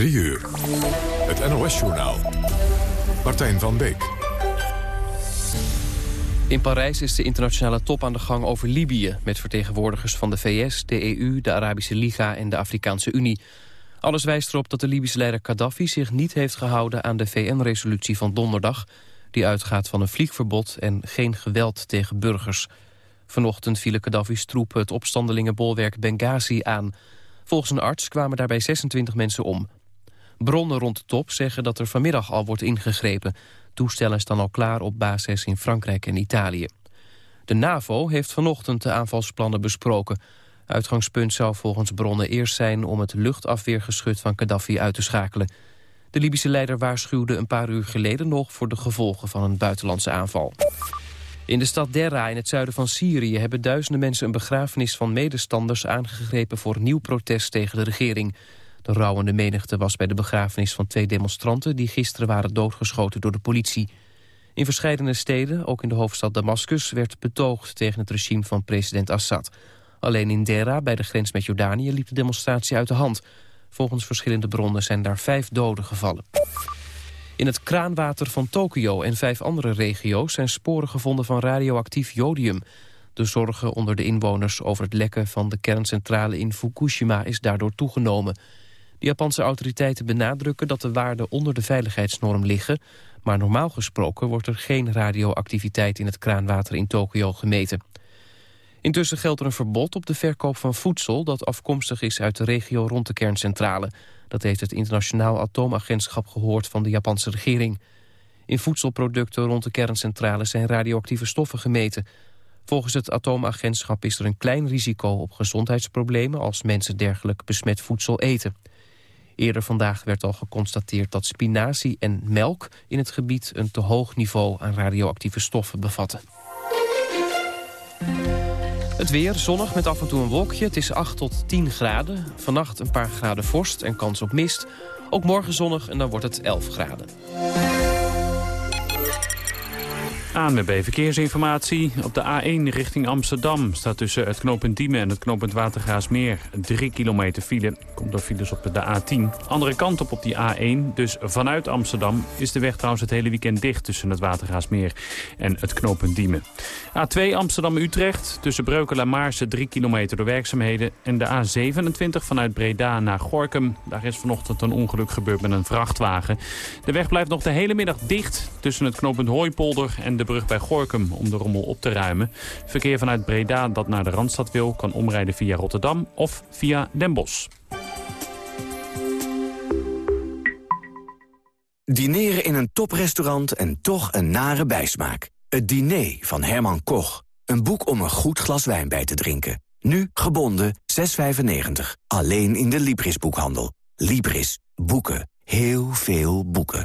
3 uur. Het NOS-journaal. Martijn van Beek. In Parijs is de internationale top aan de gang over Libië... met vertegenwoordigers van de VS, de EU, de Arabische Liga en de Afrikaanse Unie. Alles wijst erop dat de Libische leider Gaddafi zich niet heeft gehouden... aan de VN-resolutie van donderdag... die uitgaat van een vliegverbod en geen geweld tegen burgers. Vanochtend vielen Gaddafi's troepen het opstandelingenbolwerk Benghazi aan. Volgens een arts kwamen daarbij 26 mensen om. Bronnen rond de top zeggen dat er vanmiddag al wordt ingegrepen. Toestellen staan al klaar op basis in Frankrijk en Italië. De NAVO heeft vanochtend de aanvalsplannen besproken. Uitgangspunt zou volgens bronnen eerst zijn om het luchtafweergeschut van Gaddafi uit te schakelen. De Libische leider waarschuwde een paar uur geleden nog voor de gevolgen van een buitenlandse aanval. In de stad Derra in het zuiden van Syrië hebben duizenden mensen een begrafenis van medestanders aangegrepen voor nieuw protest tegen de regering. De rouwende menigte was bij de begrafenis van twee demonstranten die gisteren waren doodgeschoten door de politie. In verschillende steden, ook in de hoofdstad Damascus, werd betoogd tegen het regime van president Assad. Alleen in Derra, bij de grens met Jordanië, liep de demonstratie uit de hand. Volgens verschillende bronnen zijn daar vijf doden gevallen. In het kraanwater van Tokio en vijf andere regio's zijn sporen gevonden van radioactief jodium. De zorgen onder de inwoners over het lekken van de kerncentrale in Fukushima is daardoor toegenomen. De Japanse autoriteiten benadrukken dat de waarden onder de veiligheidsnorm liggen, maar normaal gesproken wordt er geen radioactiviteit in het kraanwater in Tokio gemeten. Intussen geldt er een verbod op de verkoop van voedsel dat afkomstig is uit de regio rond de kerncentrale. Dat heeft het internationaal atoomagentschap gehoord van de Japanse regering. In voedselproducten rond de kerncentrale zijn radioactieve stoffen gemeten. Volgens het atoomagentschap is er een klein risico op gezondheidsproblemen als mensen dergelijk besmet voedsel eten. Eerder vandaag werd al geconstateerd dat spinazie en melk in het gebied een te hoog niveau aan radioactieve stoffen bevatten. Het weer zonnig met af en toe een wolkje. Het is 8 tot 10 graden. Vannacht een paar graden vorst en kans op mist. Ook morgen zonnig en dan wordt het 11 graden. ANWB Verkeersinformatie. Op de A1 richting Amsterdam staat tussen het knooppunt Diemen en het knooppunt Watergraasmeer 3 kilometer file. Komt door files op de A10. Andere kant op op die A1, dus vanuit Amsterdam, is de weg trouwens het hele weekend dicht tussen het Watergraasmeer en het knooppunt Diemen. A2 Amsterdam-Utrecht tussen Breukelen en Maarsen 3 kilometer door werkzaamheden. En de A27 vanuit Breda naar Gorkum. Daar is vanochtend een ongeluk gebeurd met een vrachtwagen. De weg blijft nog de hele middag dicht tussen het knooppunt Hooipolder en de brug bij Gorkum om de rommel op te ruimen. Verkeer vanuit Breda dat naar de Randstad wil... kan omrijden via Rotterdam of via Den Bosch. Dineren in een toprestaurant en toch een nare bijsmaak. Het diner van Herman Koch. Een boek om een goed glas wijn bij te drinken. Nu gebonden 6,95. Alleen in de Libris-boekhandel. Libris. Boeken. Heel veel boeken.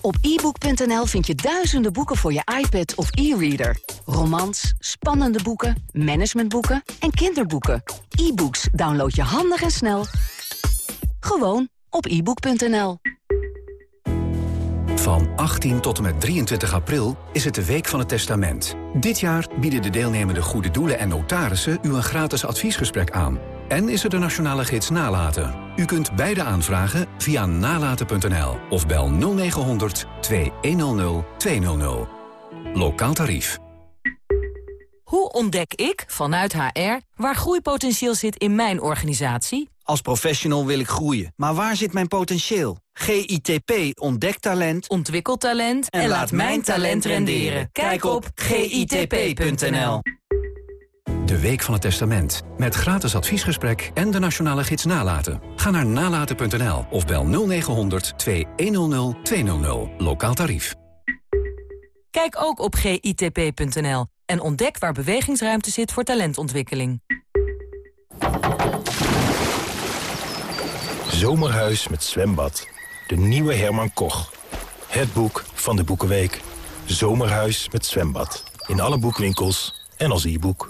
Op ebook.nl vind je duizenden boeken voor je iPad of e-reader. Romans, spannende boeken, managementboeken en kinderboeken. E-books download je handig en snel. Gewoon op ebook.nl. Van 18 tot en met 23 april is het de Week van het Testament. Dit jaar bieden de deelnemende goede doelen en notarissen u een gratis adviesgesprek aan. En is er de nationale gids Nalaten. U kunt beide aanvragen via nalaten.nl of bel 0900 2100 200. Lokaal tarief. Hoe ontdek ik, vanuit HR, waar groeipotentieel zit in mijn organisatie? Als professional wil ik groeien, maar waar zit mijn potentieel? GITP ontdekt talent, ontwikkelt talent en, laat mijn talent renderen. Kijk op gitp.nl. De Week van het Testament. Met gratis adviesgesprek en de nationale gids Nalaten. Ga naar nalaten.nl of bel 0900 2100 200. Lokaal tarief. Kijk ook op gitp.nl en ontdek waar bewegingsruimte zit voor talentontwikkeling. Zomerhuis met zwembad de nieuwe Herman Koch. Het boek van de Boekenweek. Zomerhuis met zwembad. In alle boekwinkels en als e-boek.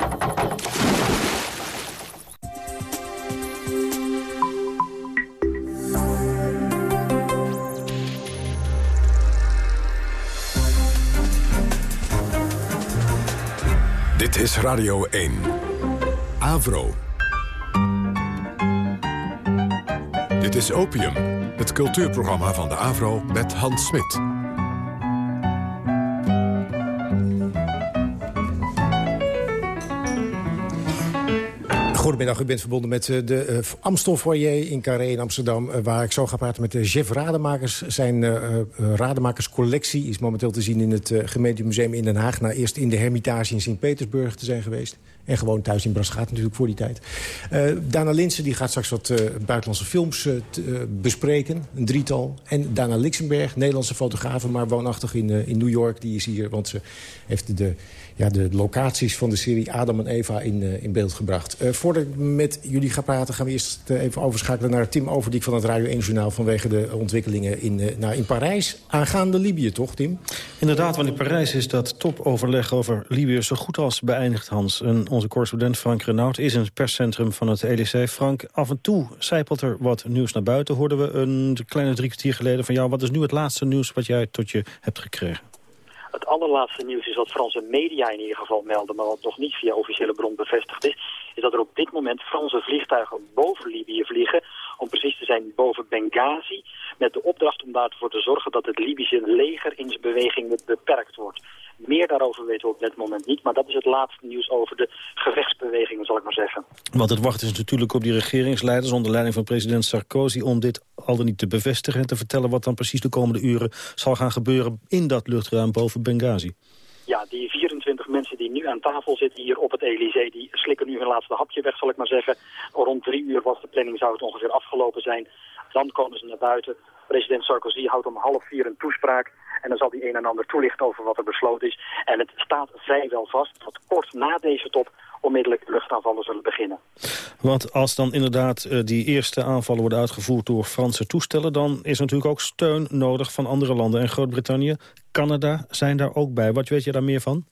Dit is Radio 1. Avro. Dit is Opium, het cultuurprogramma van de Avro met Hans Smit. Goedemiddag, u bent verbonden met eh, de uh, Amstel Foyer in Carré in Amsterdam... Uh, waar ik zo ga praten met Jeff Rademakers. Zijn uh, Rademakerscollectie is momenteel te zien in het gemeentemuseum in Den Haag... na eerst in de Hermitage in Sint-Petersburg te zijn geweest. En gewoon thuis in Brasgaat natuurlijk voor die tijd. Dana Linsen die gaat straks wat buitenlandse films bespreken. Een drietal. En Dana Lixenberg, Nederlandse fotografe... maar woonachtig in, in New York. Die is hier, want ze heeft de ja, de locaties van de serie Adam en Eva in, uh, in beeld gebracht. Uh, voordat ik met jullie ga praten, gaan we eerst uh, even overschakelen naar Tim Overdiek van het Radio 1 Journaal vanwege de ontwikkelingen in, nou, in Parijs. Aangaande Libië, toch, Tim? Inderdaad, want in Parijs is dat topoverleg over Libië zo goed als beëindigd, Hans. En onze correspondent Frank Renaud is in het perscentrum van het EDC. Frank, af en toe zijpelt er wat nieuws naar buiten. Hoorden we een kleine drie kwartier geleden van jou. Wat is nu het laatste nieuws wat jij tot je hebt gekregen? Het allerlaatste nieuws is wat Franse media in ieder geval melden, maar wat nog niet via officiële bron bevestigd is, is dat er op dit moment Franse vliegtuigen boven Libië vliegen, om precies te zijn boven Benghazi, met de opdracht om daarvoor te zorgen dat het Libische leger in zijn beweging beperkt wordt. Meer daarover weten we op dit moment niet. Maar dat is het laatste nieuws over de gevechtsbewegingen, zal ik maar zeggen. Want het wacht is natuurlijk op die regeringsleiders... onder leiding van president Sarkozy... om dit al dan niet te bevestigen en te vertellen... wat dan precies de komende uren zal gaan gebeuren... in dat luchtruim boven Benghazi. Ja, die 24 mensen die nu aan tafel zitten hier op het Elysée... die slikken nu hun laatste hapje weg, zal ik maar zeggen. Rond drie uur was de planning, zou het ongeveer afgelopen zijn. Dan komen ze naar buiten. President Sarkozy houdt om half vier een toespraak. En dan zal die een en ander toelichten over wat er besloten is. En het staat vrijwel vast dat kort na deze top onmiddellijk luchtaanvallen zullen beginnen. Want als dan inderdaad uh, die eerste aanvallen worden uitgevoerd door Franse toestellen... dan is natuurlijk ook steun nodig van andere landen. En Groot-Brittannië, Canada zijn daar ook bij. Wat weet je daar meer van?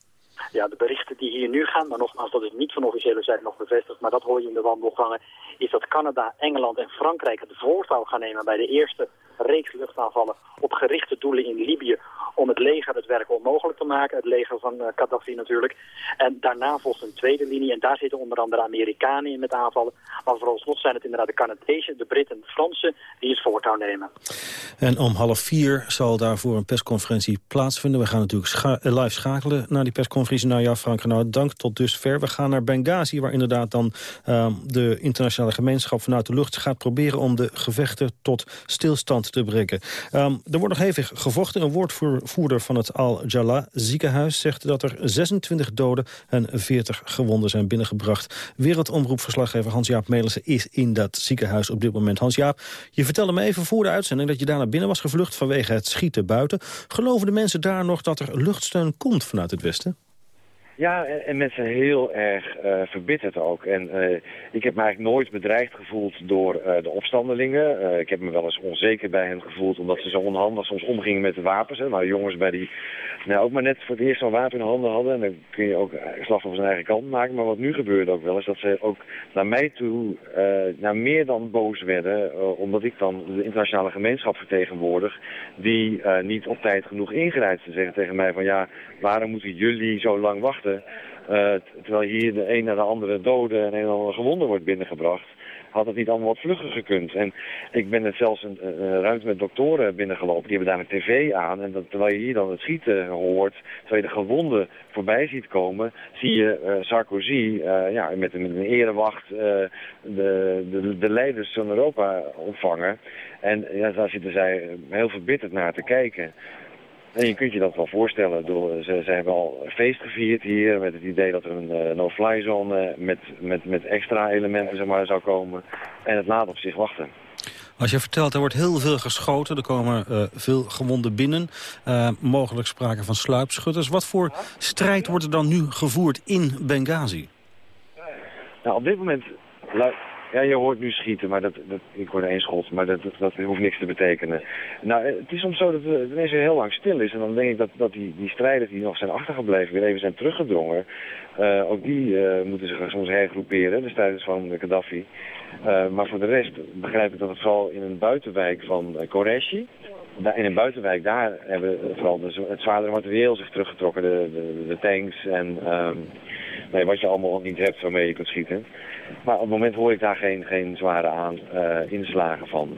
Ja, de berichten die hier nu gaan, maar nogmaals, dat is niet van officiële zijde nog bevestigd, maar dat hoor je in de wandelgangen, is dat Canada, Engeland en Frankrijk het voortouw gaan nemen bij de eerste reeks luchtaanvallen op gerichte doelen in Libië om het leger het werk onmogelijk te maken. Het leger van uh, Gaddafi natuurlijk. En daarna volgt een tweede linie. En daar zitten onder andere Amerikanen in met aanvallen. Maar vooralsnog zijn het inderdaad de Canadezen, de Britten en de Fransen die het voortouw nemen. En om half vier zal daarvoor een persconferentie plaatsvinden. We gaan natuurlijk scha live schakelen naar die persconferentie. Nou ja, Frank nou, dank tot dusver. We gaan naar Benghazi, waar inderdaad dan uh, de internationale gemeenschap vanuit de lucht gaat proberen om de gevechten tot stilstand te brengen. Um, er wordt nog hevig gevochten. Een woordvoerder van het Al-Jallah ziekenhuis zegt dat er 26 doden en 40 gewonden zijn binnengebracht. Wereldomroepverslaggever Hans-Jaap Melissen is in dat ziekenhuis op dit moment. Hans-Jaap, je vertelde me even voor de uitzending dat je daar naar binnen was gevlucht vanwege het schieten buiten. Geloven de mensen daar nog dat er luchtsteun komt vanuit het westen? Ja, en, en mensen heel erg uh, verbitterd ook. En uh, ik heb me eigenlijk nooit bedreigd gevoeld door uh, de opstandelingen. ik heb me wel eens onzeker bij hen gevoeld omdat ze zo onhandig soms omgingen met de wapens. Hè. Nou, jongens bij die nou, ook maar net voor het eerst zo'n wapen in handen hadden. En dan kun je ook slag van zijn eigen kant maken. Maar wat nu gebeurde ook wel is dat ze ook naar mij toe naar meer dan boos werden. omdat ik dan de internationale gemeenschap vertegenwoordig. Die niet op tijd genoeg ingrijpt. Ze zeggen tegen mij van ja, waarom moeten jullie zo lang wachten? Terwijl hier de een naar de andere doden en een en ander gewonden wordt binnengebracht, had het niet allemaal wat vlugger gekund. En ik ben er zelfs een, ruimte met doktoren binnengelopen, die hebben daar een tv aan. En dat, terwijl je hier dan het schieten hoort, terwijl je de gewonden voorbij ziet komen, zie je uh, Sarkozy uh, ja, met, met een erewacht de, de, de leiders van Europa ontvangen. En ja, daar zitten zij heel verbitterd naar te kijken. En je kunt je dat wel voorstellen. Door, ze, ze hebben al feest gevierd hier met het idee dat er een uh, no-fly zone met, met, met extra elementen zeg maar, zou komen. En het laat op zich wachten. Als je vertelt, er wordt heel veel geschoten. Er komen uh, veel gewonden binnen. Uh, mogelijk sprake van sluipschutters. Wat voor strijd wordt er dan nu gevoerd in Benghazi? Nou, op dit moment Ja, je hoort nu schieten, maar dat, dat, ik hoor één schot, maar dat, dat, hoeft niks te betekenen. Nou, het is soms zo dat het ineens heel lang stil is. En dan denk ik dat, dat die, die strijders die nog zijn achtergebleven weer even zijn teruggedrongen. Uh, ook die moeten zich soms hergroeperen, de strijders van Gaddafi. Maar voor de rest begrijp ik dat het vooral in een buitenwijk van Koreshi... in een buitenwijk, daar hebben vooral het zwaardere materieel zich teruggetrokken. De, de, de tanks en um, nee, wat je allemaal niet hebt waarmee je kunt schieten. Maar op het moment hoor ik daar geen, geen zware aan, uh, inslagen van.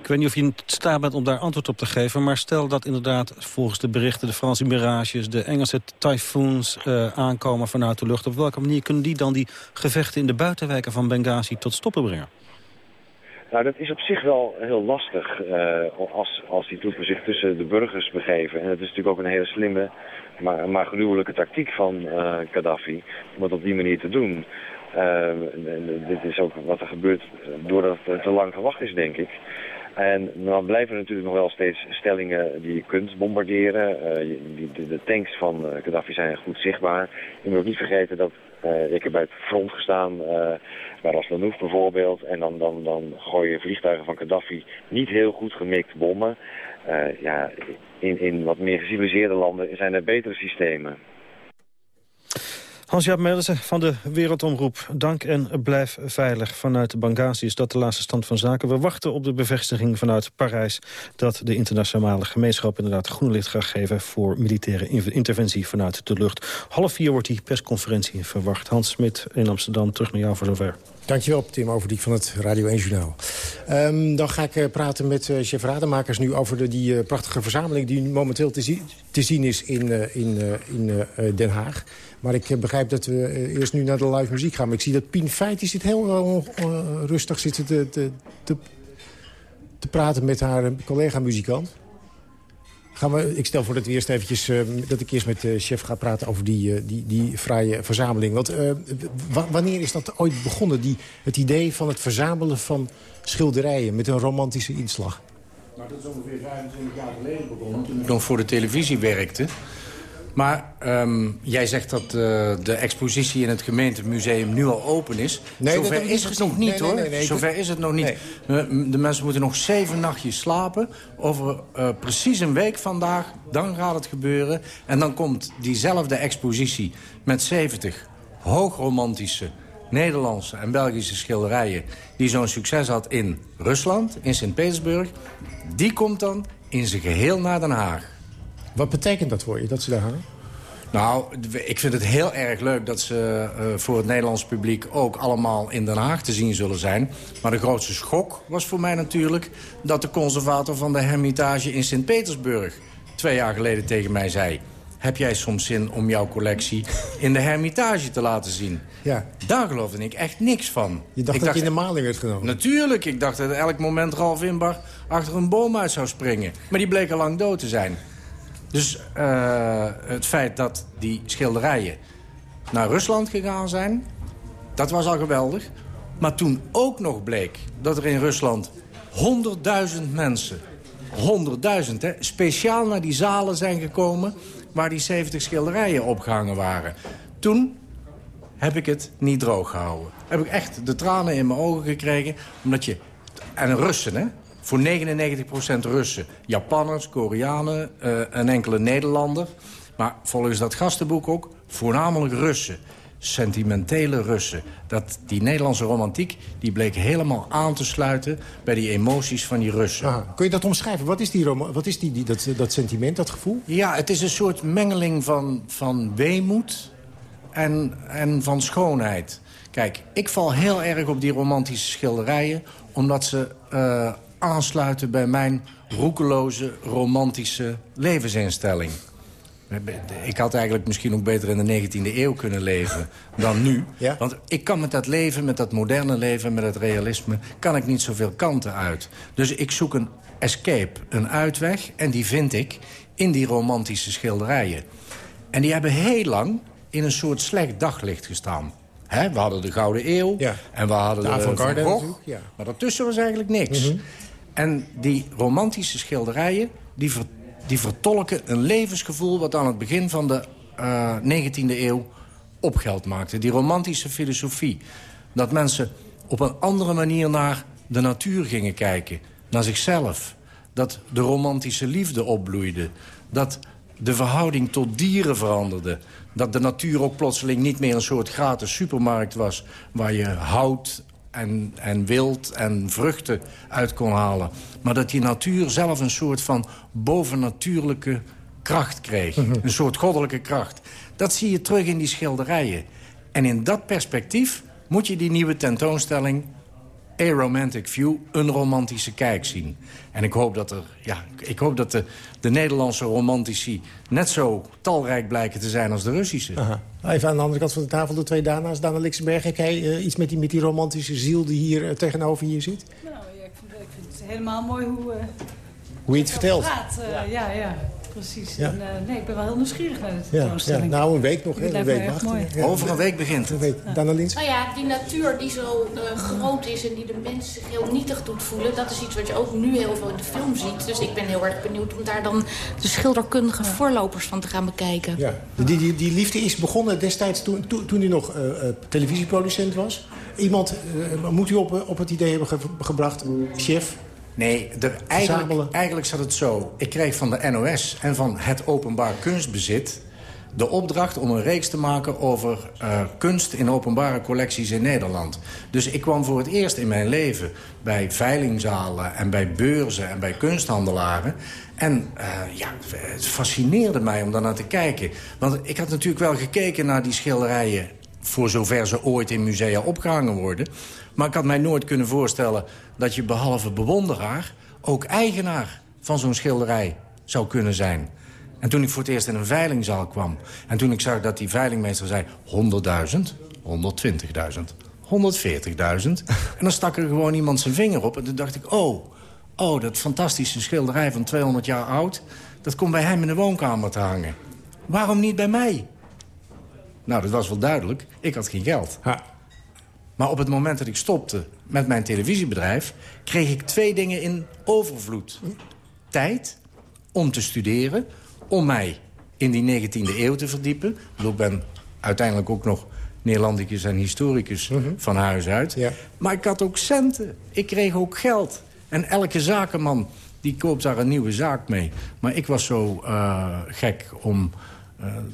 Ik weet niet of je in staat bent om daar antwoord op te geven... maar stel dat inderdaad volgens de berichten de Franse Mirages... de Engelse Typhoons uh, aankomen vanuit de lucht. Op welke manier kunnen die dan die gevechten in de buitenwijken van Benghazi tot stoppen brengen? Nou, dat is op zich wel heel lastig uh, als, als die troepen zich tussen de burgers begeven. En het is natuurlijk ook een hele slimme, maar, maar gruwelijke tactiek van uh, Gaddafi om het op die manier te doen. Uh, dit is ook wat er gebeurt doordat het te lang gewacht is, denk ik. En dan blijven er natuurlijk nog wel steeds stellingen die je kunt bombarderen. Die, de, de, tanks van Gaddafi zijn goed zichtbaar. Je moet ook niet vergeten dat ik heb bij het front gestaan, bij Ras Lanouf bijvoorbeeld. En dan, dan, dan gooi je vliegtuigen van Gaddafi niet heel goed gemikt bommen. ja, in, in wat meer geciviliseerde landen zijn er betere systemen. Hans-Jaap Melissen van de Wereldomroep, dank en blijf veilig. Vanuit Benghazi is dat de laatste stand van zaken. We wachten op de bevestiging vanuit Parijs... dat de internationale gemeenschap inderdaad groen licht gaat geven... voor militaire interventie vanuit de lucht. Half vier wordt die persconferentie verwacht. Hans Smit in Amsterdam, terug naar jou voor zover. Dankjewel, Tim Overdiek van het Radio 1 Journaal. Um, dan ga ik uh, praten met uh, chef Rademakers nu over de, die uh, prachtige verzameling... die momenteel te, zi te zien is in, in, in Den Haag. Maar ik begrijp dat we eerst nu naar de live muziek gaan. Maar ik zie dat Pien Feit zit heel rustig zitten te, te, te, te praten met haar collega-muzikant. Gaan we, ik stel voor dat, we eerst eventjes, uh, dat ik eerst met de chef ga praten over die, uh, die, die fraaie verzameling. Want wanneer is dat ooit begonnen, die, het idee van het verzamelen van schilderijen met een romantische inslag? Nou, dat is ongeveer 25 jaar geleden begonnen, toen ik nog voor de televisie werkte. Maar um, jij zegt dat uh, de expositie in het gemeentemuseum nu al open is. Nee, Zover is het nog niet, nee, hoor. Nee, Zover is het nog niet. De mensen moeten nog zeven nachtjes slapen. Over uh, precies een week vandaag, dan gaat het gebeuren. En dan komt diezelfde expositie met 70 hoogromantische... Nederlandse en Belgische schilderijen... die zo'n succes had in Rusland, in Sint-Petersburg... die komt dan in zijn geheel naar Den Haag. Wat betekent dat voor je, dat ze daar hangen? Nou, ik vind het heel erg leuk dat ze uh, voor het Nederlands publiek... ook allemaal in Den Haag te zien zullen zijn. Maar de grootste schok was voor mij natuurlijk... dat de conservator van de Hermitage in Sint-Petersburg... twee jaar geleden tegen mij zei... heb jij soms zin om jouw collectie in de Hermitage te laten zien? Ja. Daar geloofde ik echt niks van. Je dacht ik dat je in de maling werd genomen? Natuurlijk. Ik dacht dat elk moment Ralf Inbar achter een boom uit zou springen. Maar die bleek al lang dood te zijn. Dus uh, het feit dat die schilderijen naar Rusland gegaan zijn... dat was al geweldig. Maar toen ook nog bleek dat er in Rusland 100.000 mensen... 100.000, hè, speciaal naar die zalen zijn gekomen... waar die 70 schilderijen opgehangen waren. Toen heb ik het niet droog gehouden. Heb ik echt de tranen in mijn ogen gekregen. Omdat je... En Russen, hè? Voor 99% Russen, Japanners, Koreanen, een enkele Nederlander. Maar volgens dat gastenboek ook voornamelijk Russen. Sentimentele Russen. Dat, die Nederlandse romantiek die bleek helemaal aan te sluiten... bij die emoties van die Russen. kun je dat omschrijven? Wat is, die wat is die, die, dat, dat sentiment, dat gevoel? Ja, het is een soort mengeling van, van weemoed en, en van schoonheid. Kijk, ik val heel erg op die romantische schilderijen... omdat ze uh, aansluiten bij mijn roekeloze, romantische levensinstelling. Ik had eigenlijk misschien ook beter in de 19e eeuw kunnen leven dan nu. Want ik kan met dat leven, met dat moderne leven, met het realisme... kan ik niet zoveel kanten uit. Dus ik zoek een escape, een uitweg. En die vind ik in die romantische schilderijen. En die hebben heel lang in een soort slecht daglicht gestaan. we hadden de Gouden Eeuw en we hadden de, de Van Gogh. Ja. Maar daartussen was eigenlijk niks. Mhm. En die romantische schilderijen, die, die vertolken een levensgevoel... wat aan het begin van de uh, eh, 19e eeuw opgeld maakte. Die romantische filosofie. Dat mensen op een andere manier naar de natuur gingen kijken. Naar zichzelf. Dat de romantische liefde opbloeide. Dat de verhouding tot dieren veranderde. Dat de natuur ook plotseling niet meer een soort gratis supermarkt was... waar je hout en, en wild en vruchten uit kon halen. Maar dat die natuur zelf een soort van bovennatuurlijke kracht kreeg. Mhm. Een soort goddelijke kracht. Dat zie je terug in die schilderijen. En in dat perspectief moet je die nieuwe tentoonstelling... A Romantic View, een romantische kijk zien. En ik hoop dat, er, ja, ik hoop dat de, de Nederlandse romantici... net zo talrijk blijken te zijn als de Russische. Aha. Even aan de andere kant van de tafel, de twee Dana's. Dana Lixenberg, heb jij eh, iets met die, met die romantische ziel die hier eh, tegenover je zit? Nou, ja, ik, vind, ik vind het helemaal mooi hoe... eh, Hoe je het vertelt? Praat, ja. ja, precies. Ja. En, eh, nee, ik ben wel heel nieuwsgierig naar de Ja, ja, tentoonstelling. nou een week nog, hè? Het Een week wachten. Over een week begint het. Een week. Nou ja, die natuur die zo eh, groot is en die de mens zich heel nietig doet voelen... dat is iets wat je ook nu heel veel in de film ziet. Dus ik ben heel erg benieuwd om daar dan de schilderkundige voorlopers van te gaan bekijken. Ja. Die, die, die liefde is begonnen destijds toen, toen, toen hij nog eh, eh, televisieproducent was. Iemand moet u op, op het idee hebben ge- gebracht, chef... Nee, er, eigenlijk, eigenlijk zat het zo. Ik kreeg van de NOS en van het openbaar kunstbezit... de opdracht om een reeks te maken over eh, kunst in openbare collecties in Nederland. Dus ik kwam voor het eerst in mijn leven bij veilingzalen en bij beurzen en bij kunsthandelaren. En eh, ja, het fascineerde mij om daarnaar te kijken. Want ik had natuurlijk wel gekeken naar die schilderijen voor zover ze ooit in musea opgehangen worden. Maar ik had mij nooit kunnen voorstellen dat je behalve bewonderaar... ook eigenaar van zo'n schilderij zou kunnen zijn. En toen ik voor het eerst in een veilingzaal kwam... en toen ik zag dat die veilingmeester zei 100.000, 120.000, 140.000... en dan stak er gewoon iemand zijn vinger op en toen dacht ik... oh, oh, dat fantastische schilderij van 200 jaar oud... dat komt bij hem in de woonkamer te hangen. Waarom niet bij mij? Nou, dat was wel duidelijk. Ik had geen geld. Maar op het moment dat ik stopte met mijn televisiebedrijf... kreeg ik twee dingen in overvloed. Tijd om te studeren, om mij in die 19e eeuw te verdiepen. Ik ben uiteindelijk ook nog Neerlandicus en historicus van huis uit. Maar ik had ook centen. Ik kreeg ook geld. En elke zakenman die koopt daar een nieuwe zaak mee. Maar ik was zo eh, gek om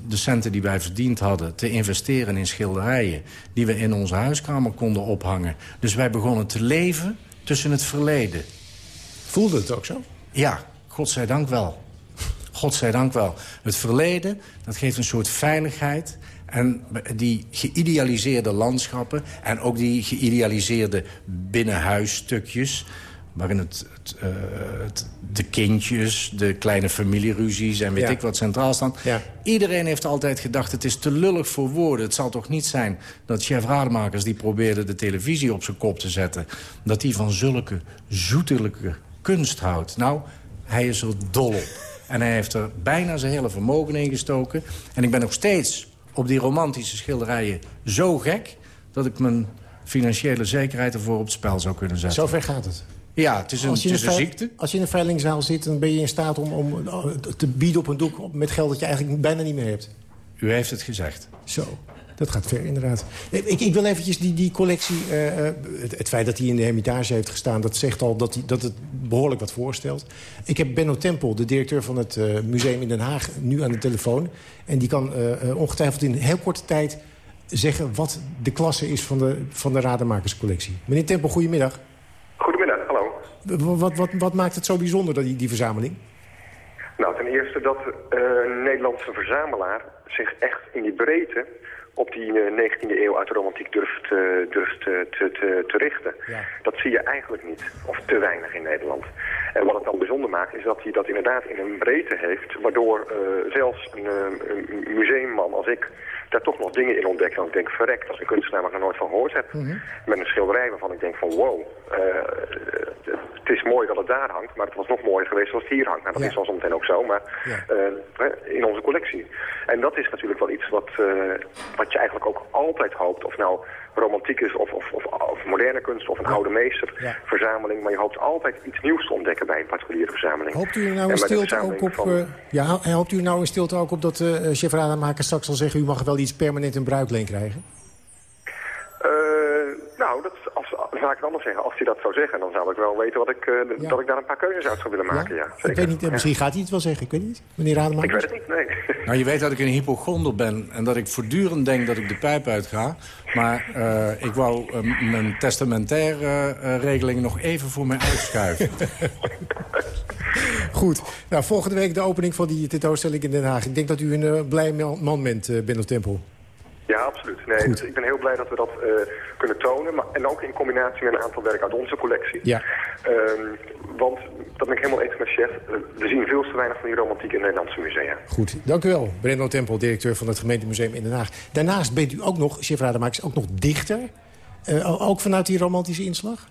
de centen die wij verdiend hadden... te investeren in schilderijen die we in onze huiskamer konden ophangen. Dus wij begonnen te leven tussen het verleden. Voelde het ook zo? Ja, godzijdank wel. Godzijdank wel. Het verleden, dat geeft een soort veiligheid... En die geïdealiseerde landschappen... en ook die geïdealiseerde binnenhuisstukjes... waarin het, het, eh, het- de kindjes, de kleine familieruzies en weet Ja. ik wat centraal staan. Iedereen heeft altijd gedacht, het is te lullig voor woorden. Het zal toch niet zijn dat chef Rademakers... die probeerde de televisie op zijn kop te zetten... dat die van zulke zoetelijke kunst houdt. Nou, hij is er dol op. En hij heeft er bijna zijn hele vermogen in gestoken. En ik ben nog steeds op die romantische schilderijen zo gek... dat ik mijn financiële zekerheid ervoor op het spel zou kunnen zetten. Zover gaat het. Ja, het is een, Als je, het in is een ziekte. als je in een veilingzaal zit, dan ben je in staat om, om eh, te bieden op een doek met geld dat je eigenlijk bijna niet meer hebt. U heeft het gezegd. Zo, dat gaat ver inderdaad. Ik, ik wil eventjes die, die collectie... eh, eh, het, het feit dat hij in de Hermitage heeft gestaan... dat zegt al dat, hij, dat het behoorlijk wat voorstelt. Ik heb Benno Tempel, de directeur van het museum in Den Haag... nu aan de telefoon. En die kan ongetwijfeld in heel korte tijd zeggen... wat de klasse is van de, van de Rademakerscollectie. Meneer Tempel, goedemiddag. Wat, wat, wat, maakt het zo bijzonder, dat die, die verzameling? Nou, ten eerste dat eh, een Nederlandse verzamelaar zich echt in die breedte op die eh, 19e eeuw uit de romantiek durft, eh, durft eh, te, te, te richten. Dat zie je eigenlijk niet, of te weinig in Nederland. En wat het dan bijzonder maakt, is dat hij dat inderdaad in een breedte heeft... waardoor eh, zelfs een, eh, een museumman als ik daar toch nog dingen in ontdekt. En ik denk, verrekt, als een kunstenaar waar ik nog nooit van gehoord heb. Met een schilderij waarvan ik denk van, wow, eh, het is mooi dat het daar hangt, maar het was nog mooier geweest als het hier hangt. Nou, dat is wel zometeen ook zo, maar eh, in onze collectie. En dat is natuurlijk wel iets wat, eh, wat je eigenlijk ook altijd hoopt, of nou romantiek is of, of, of, of moderne kunst of een oude meester verzameling. Maar je hoopt altijd iets nieuws te ontdekken bij een particuliere verzameling. Hoopt u er nou in de stilte ook op... van- eh, ja, hoopt u nou in stilte ook op dat eh chef Rademaker straks zal zeggen... u mag wel iets permanent in bruikleen krijgen? Eh, nou, dat, als, ga ik het anders zeggen. Als hij dat zou zeggen, dan zou ik wel weten wat ik, eh, dat ik daar een paar keuzes uit zou willen maken. Ja, ik weet niet, misschien gaat hij het wel zeggen. Ik weet niet, meneer Rademakers. Ik weet het niet, nee. Nou, je weet dat ik een hypochonder ben en dat ik voortdurend denk dat ik de pijp uitga. Maar uh, ik wou uh, mijn testamentaire uh, regeling nog even voor mij uitschuiven. Goed. Nou, volgende week de opening van die tentoonstelling in Den Haag. Ik denk dat u een blij man bent, uh, Benno Tempel. Ja, absoluut. Nee, dus ik ben heel blij dat we dat kunnen tonen. Maar, en ook in combinatie met een aantal werken uit onze collectie. Ja. Ehm, want, dat ben ik helemaal eens met chef, we zien veel te weinig van die romantiek in Nederlandse musea. Goed, dank u wel. Brenno Tempel, directeur van het gemeentemuseum in Den Haag. Daarnaast bent u ook nog, chef Rademakers, ook nog dichter. Uh, ook vanuit die romantische inslag?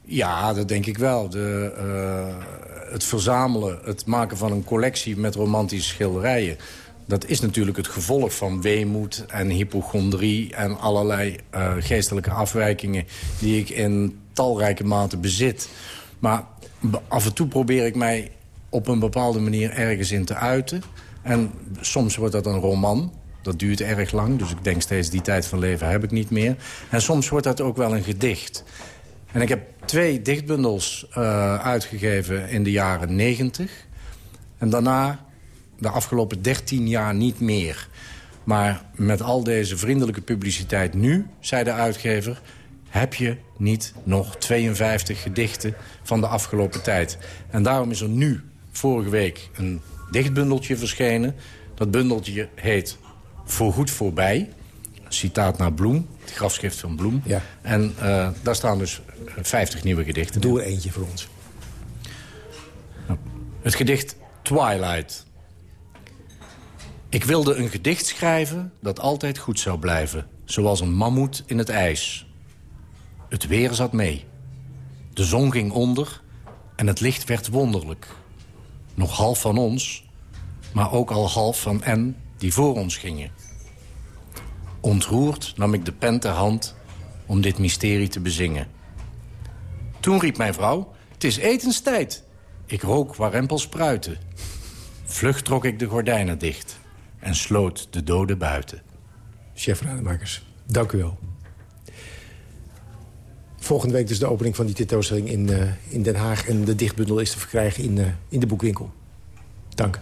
Ja, dat denk ik wel. De, uh, het verzamelen, het maken van een collectie met romantische schilderijen... dat is natuurlijk het gevolg van weemoed en hypochondrie... en allerlei uh, geestelijke afwijkingen die ik in talrijke mate bezit. Maar af en toe probeer ik mij op een bepaalde manier ergens in te uiten. En soms wordt dat een roman. Dat duurt erg lang, dus ik denk steeds die tijd van leven heb ik niet meer. En soms wordt dat ook wel een gedicht. En ik heb twee dichtbundels uh, uitgegeven in de jaren 90. En daarna, de afgelopen 13 jaar, niet meer. Maar met al deze vriendelijke publiciteit nu, zei de uitgever... heb je niet nog 52 gedichten van de afgelopen tijd. En daarom is er nu, vorige week, een dichtbundeltje verschenen. Dat bundeltje heet Voorgoed voorbij. Citaat naar Bloem, het grafschrift van Bloem. Ja. En uh, daar staan dus 50 nieuwe gedichten. Doe er eentje voor ons. Het gedicht Twilight. Ik wilde een gedicht schrijven dat altijd goed zou blijven. Zoals een mammoet in het ijs. Het weer zat mee. De zon ging onder en het licht werd wonderlijk. Nog half van ons, maar ook al half van en die voor ons gingen. Ontroerd nam ik de pen ter hand om dit mysterie te bezingen. Toen riep mijn vrouw, het is etenstijd. Ik rook warempel spruiten. Vlug trok ik de gordijnen dicht en sloot de doden buiten. Chef Rademakers, dank u wel. Volgende week dus de opening van die tentoonstelling in, uh, in Den Haag. En de dichtbundel is te verkrijgen in, uh, in de boekwinkel. Dank.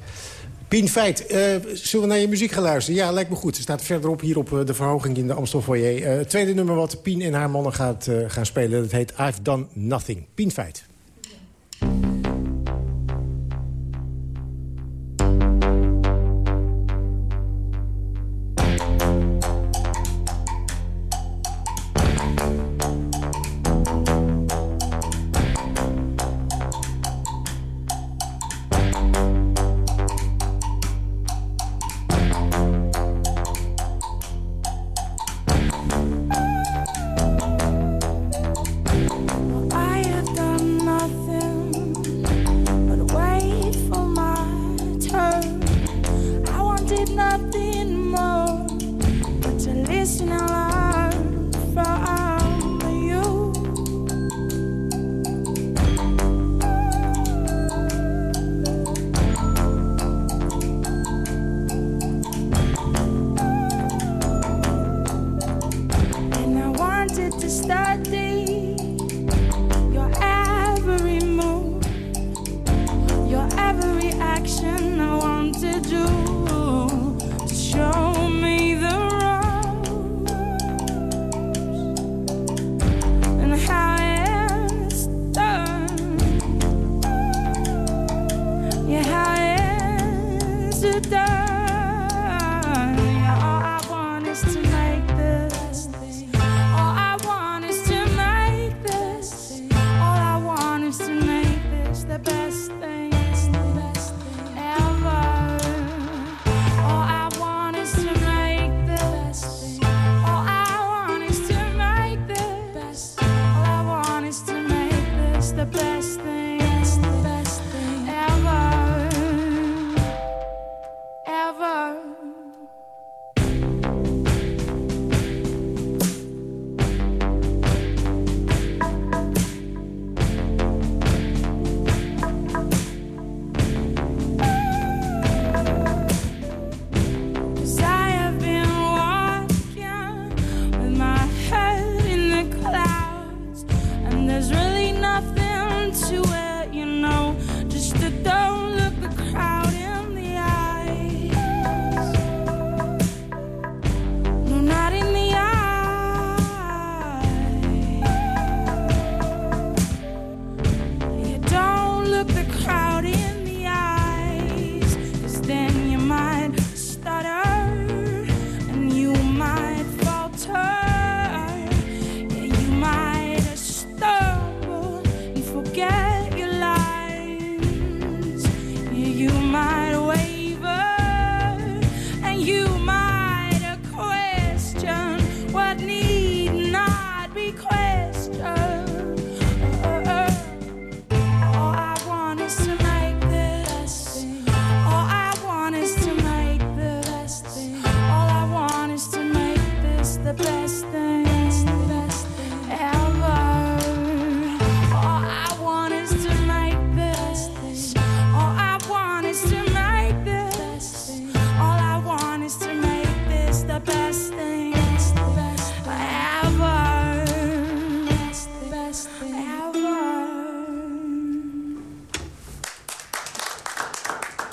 Pien Feit, uh, zullen we naar je muziek gaan luisteren? Ja, lijkt me goed. Ze staat verderop hier op de verhoging in de Amstel Foyer. het tweede nummer wat Pien en haar mannen gaat, gaan spelen... dat heet I've Done Nothing. Pien Feit.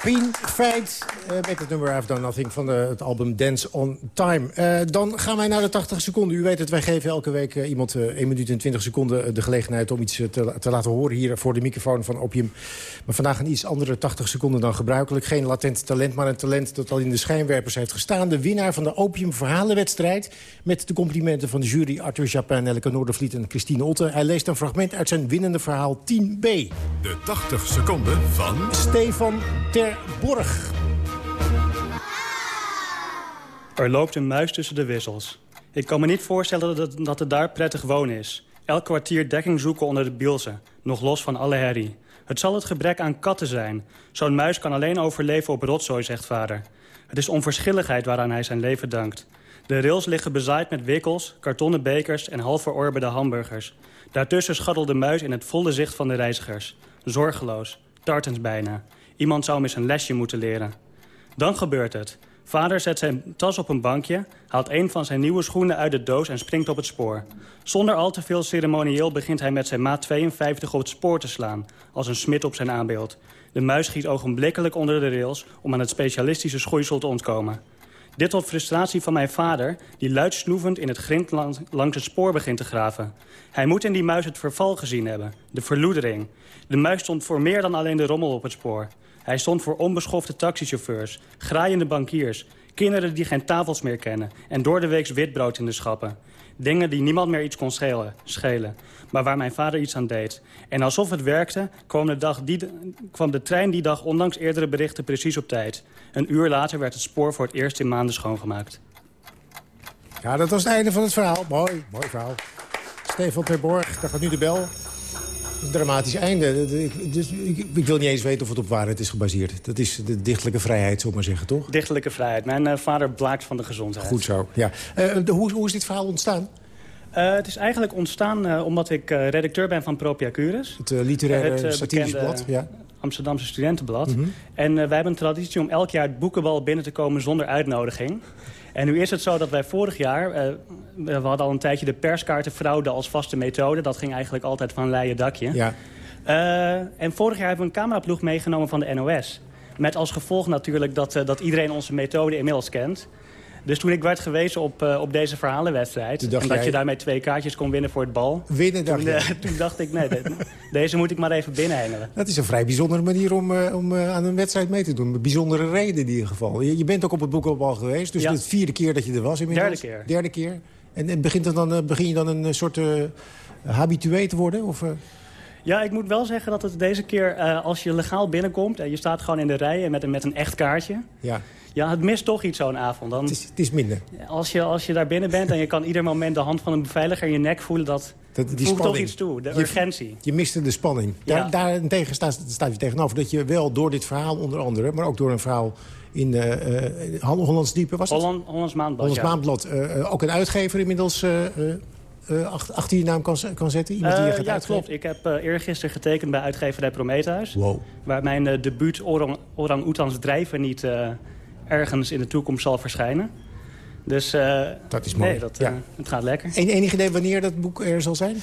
Pien Feit uh, met het nummer I've Done Nothing van de, het album Dance on Time. Uh, dan gaan wij naar de 80 seconden. U weet het, wij geven elke week uh, iemand 1 minuut en 20 seconden de gelegenheid... om iets te, te, laten horen hier voor de microfoon van Opium. Maar vandaag een iets andere 80 seconden dan gebruikelijk. Geen latent talent, maar een talent dat al in de schijnwerpers heeft gestaan. De winnaar van de Opium Verhalenwedstrijd. Met de complimenten van de jury Arthur Japin, Elke Noordervliet en Christine Otte. Hij leest een fragment uit zijn winnende verhaal 10b. De 80 seconden van... Stefan Ter Borg. Er loopt een muis tussen de wissels. Ik kan me niet voorstellen dat het, daar prettig wonen is. Elk kwartier dekking zoeken onder de bielsen, nog los van alle herrie. Het zal het gebrek aan katten zijn. Zo'n muis kan alleen overleven op rotzooi, zegt vader. Het is onverschilligheid waaraan hij zijn leven dankt. De rails liggen bezaaid met wikkels, kartonnen bekers en half verorberde hamburgers. Daartussen schaddelt de muis in het volle zicht van de reizigers. Zorgeloos, tartens bijna. Iemand zou hem eens een lesje moeten leren. Dan gebeurt het. Vader zet zijn tas op een bankje, haalt een van zijn nieuwe schoenen uit de doos en springt op het spoor. Zonder al te veel ceremonieel begint hij met zijn maat 52 op het spoor te slaan, als een smid op zijn aanbeeld. De muis schiet ogenblikkelijk onder de rails om aan het specialistische schoeisel te ontkomen. Dit tot frustratie van mijn vader, die luid snoevend in het grind langs het spoor begint te graven. Hij moet in die muis het verval gezien hebben, de verloedering. De muis stond voor meer dan alleen de rommel op het spoor. Hij stond voor onbeschofte taxichauffeurs, graaiende bankiers... kinderen die geen tafels meer kennen en door de weeks witbrood in de schappen. Dingen die niemand meer iets kon schelen, schelen, maar waar mijn vader iets aan deed. En alsof het werkte, kwam de, dag die, kwam de trein die dag ondanks eerdere berichten precies op tijd. Een uur later werd het spoor voor het eerst in maanden schoongemaakt. Ja, dat was het einde van het verhaal. Mooi, mooi verhaal. Stefan Terborg, daar gaat nu de bel. Een dramatisch einde. Dus, ik, ik, wil niet eens weten of het op waarheid is gebaseerd. Dat is de dichtelijke vrijheid, zullen maar zeggen, toch? Dichtelijke vrijheid. Mijn uh, vader blaakt van de gezondheid. Goed zo, ja. Uh, de, hoe, hoe, is dit verhaal ontstaan? Uh, het is eigenlijk ontstaan omdat ik redacteur ben van Propia Curis. Het literaire het, satirische blad, ja. Amsterdamse studentenblad. Mm -hmm. En wij hebben een traditie om elk jaar het boekenbal binnen te komen zonder uitnodiging. En nu is het zo dat wij vorig jaar... Uh, we hadden al een tijdje de perskaartenfraude als vaste methode. Dat ging eigenlijk altijd van leien dakje. Ja. Uh, en vorig jaar hebben we een cameraploeg meegenomen van de NOS. Met als gevolg natuurlijk dat, uh, dat iedereen onze methode inmiddels kent. Dus toen ik werd gewezen op, uh, op deze verhalenwedstrijd... en dat jij... je daarmee twee kaartjes kon winnen voor het bal... Winnen, dacht toen, uh, toen dacht ik, nee, de, deze moet ik maar even binnenhengelen. Dat is een vrij bijzondere manier om, uh, om aan een wedstrijd mee te doen. Een bijzondere reden in ieder geval. Je, je bent ook op het boekenbal geweest, dus ja. de vierde keer dat je er was inmiddels. Derde keer. Derde keer. En, en begint dan, begin je dan een soort habitué te worden? Of... Ja, ik moet wel zeggen dat het deze keer, uh, als je legaal binnenkomt... en je staat gewoon in de rij met een, met een echt kaartje... Ja. Ja, het mist toch iets zo'n avond. Dan, het, is, het is minder. Als je, als je daar binnen bent en je kan ieder moment de hand van een beveiliger in je nek voelen... dat, dat die voegt toch iets toe, de je, urgentie. Je miste de spanning. Ja. Daar, daarentegen staat, staat je tegenover dat je wel door dit verhaal onder andere... maar ook door een verhaal in uh, uh, Hollands Diepe, was het? Holland, Hollands Maandblad, Hollands ja. Maandblad. Uh, ook een uitgever inmiddels... Uh, achter je naam kan, kan zetten? Iemand die je gaat ja, uitgeven? klopt. Ik heb uh, eergisteren getekend bij uitgeverij Prometheus. Wow. Waar mijn debuut Orang, Orang Oetans Drijven niet ergens in de toekomst zal verschijnen. Dus dat is mooi. Nee, dat, ja. het gaat lekker. En enig idee wanneer dat boek er zal zijn?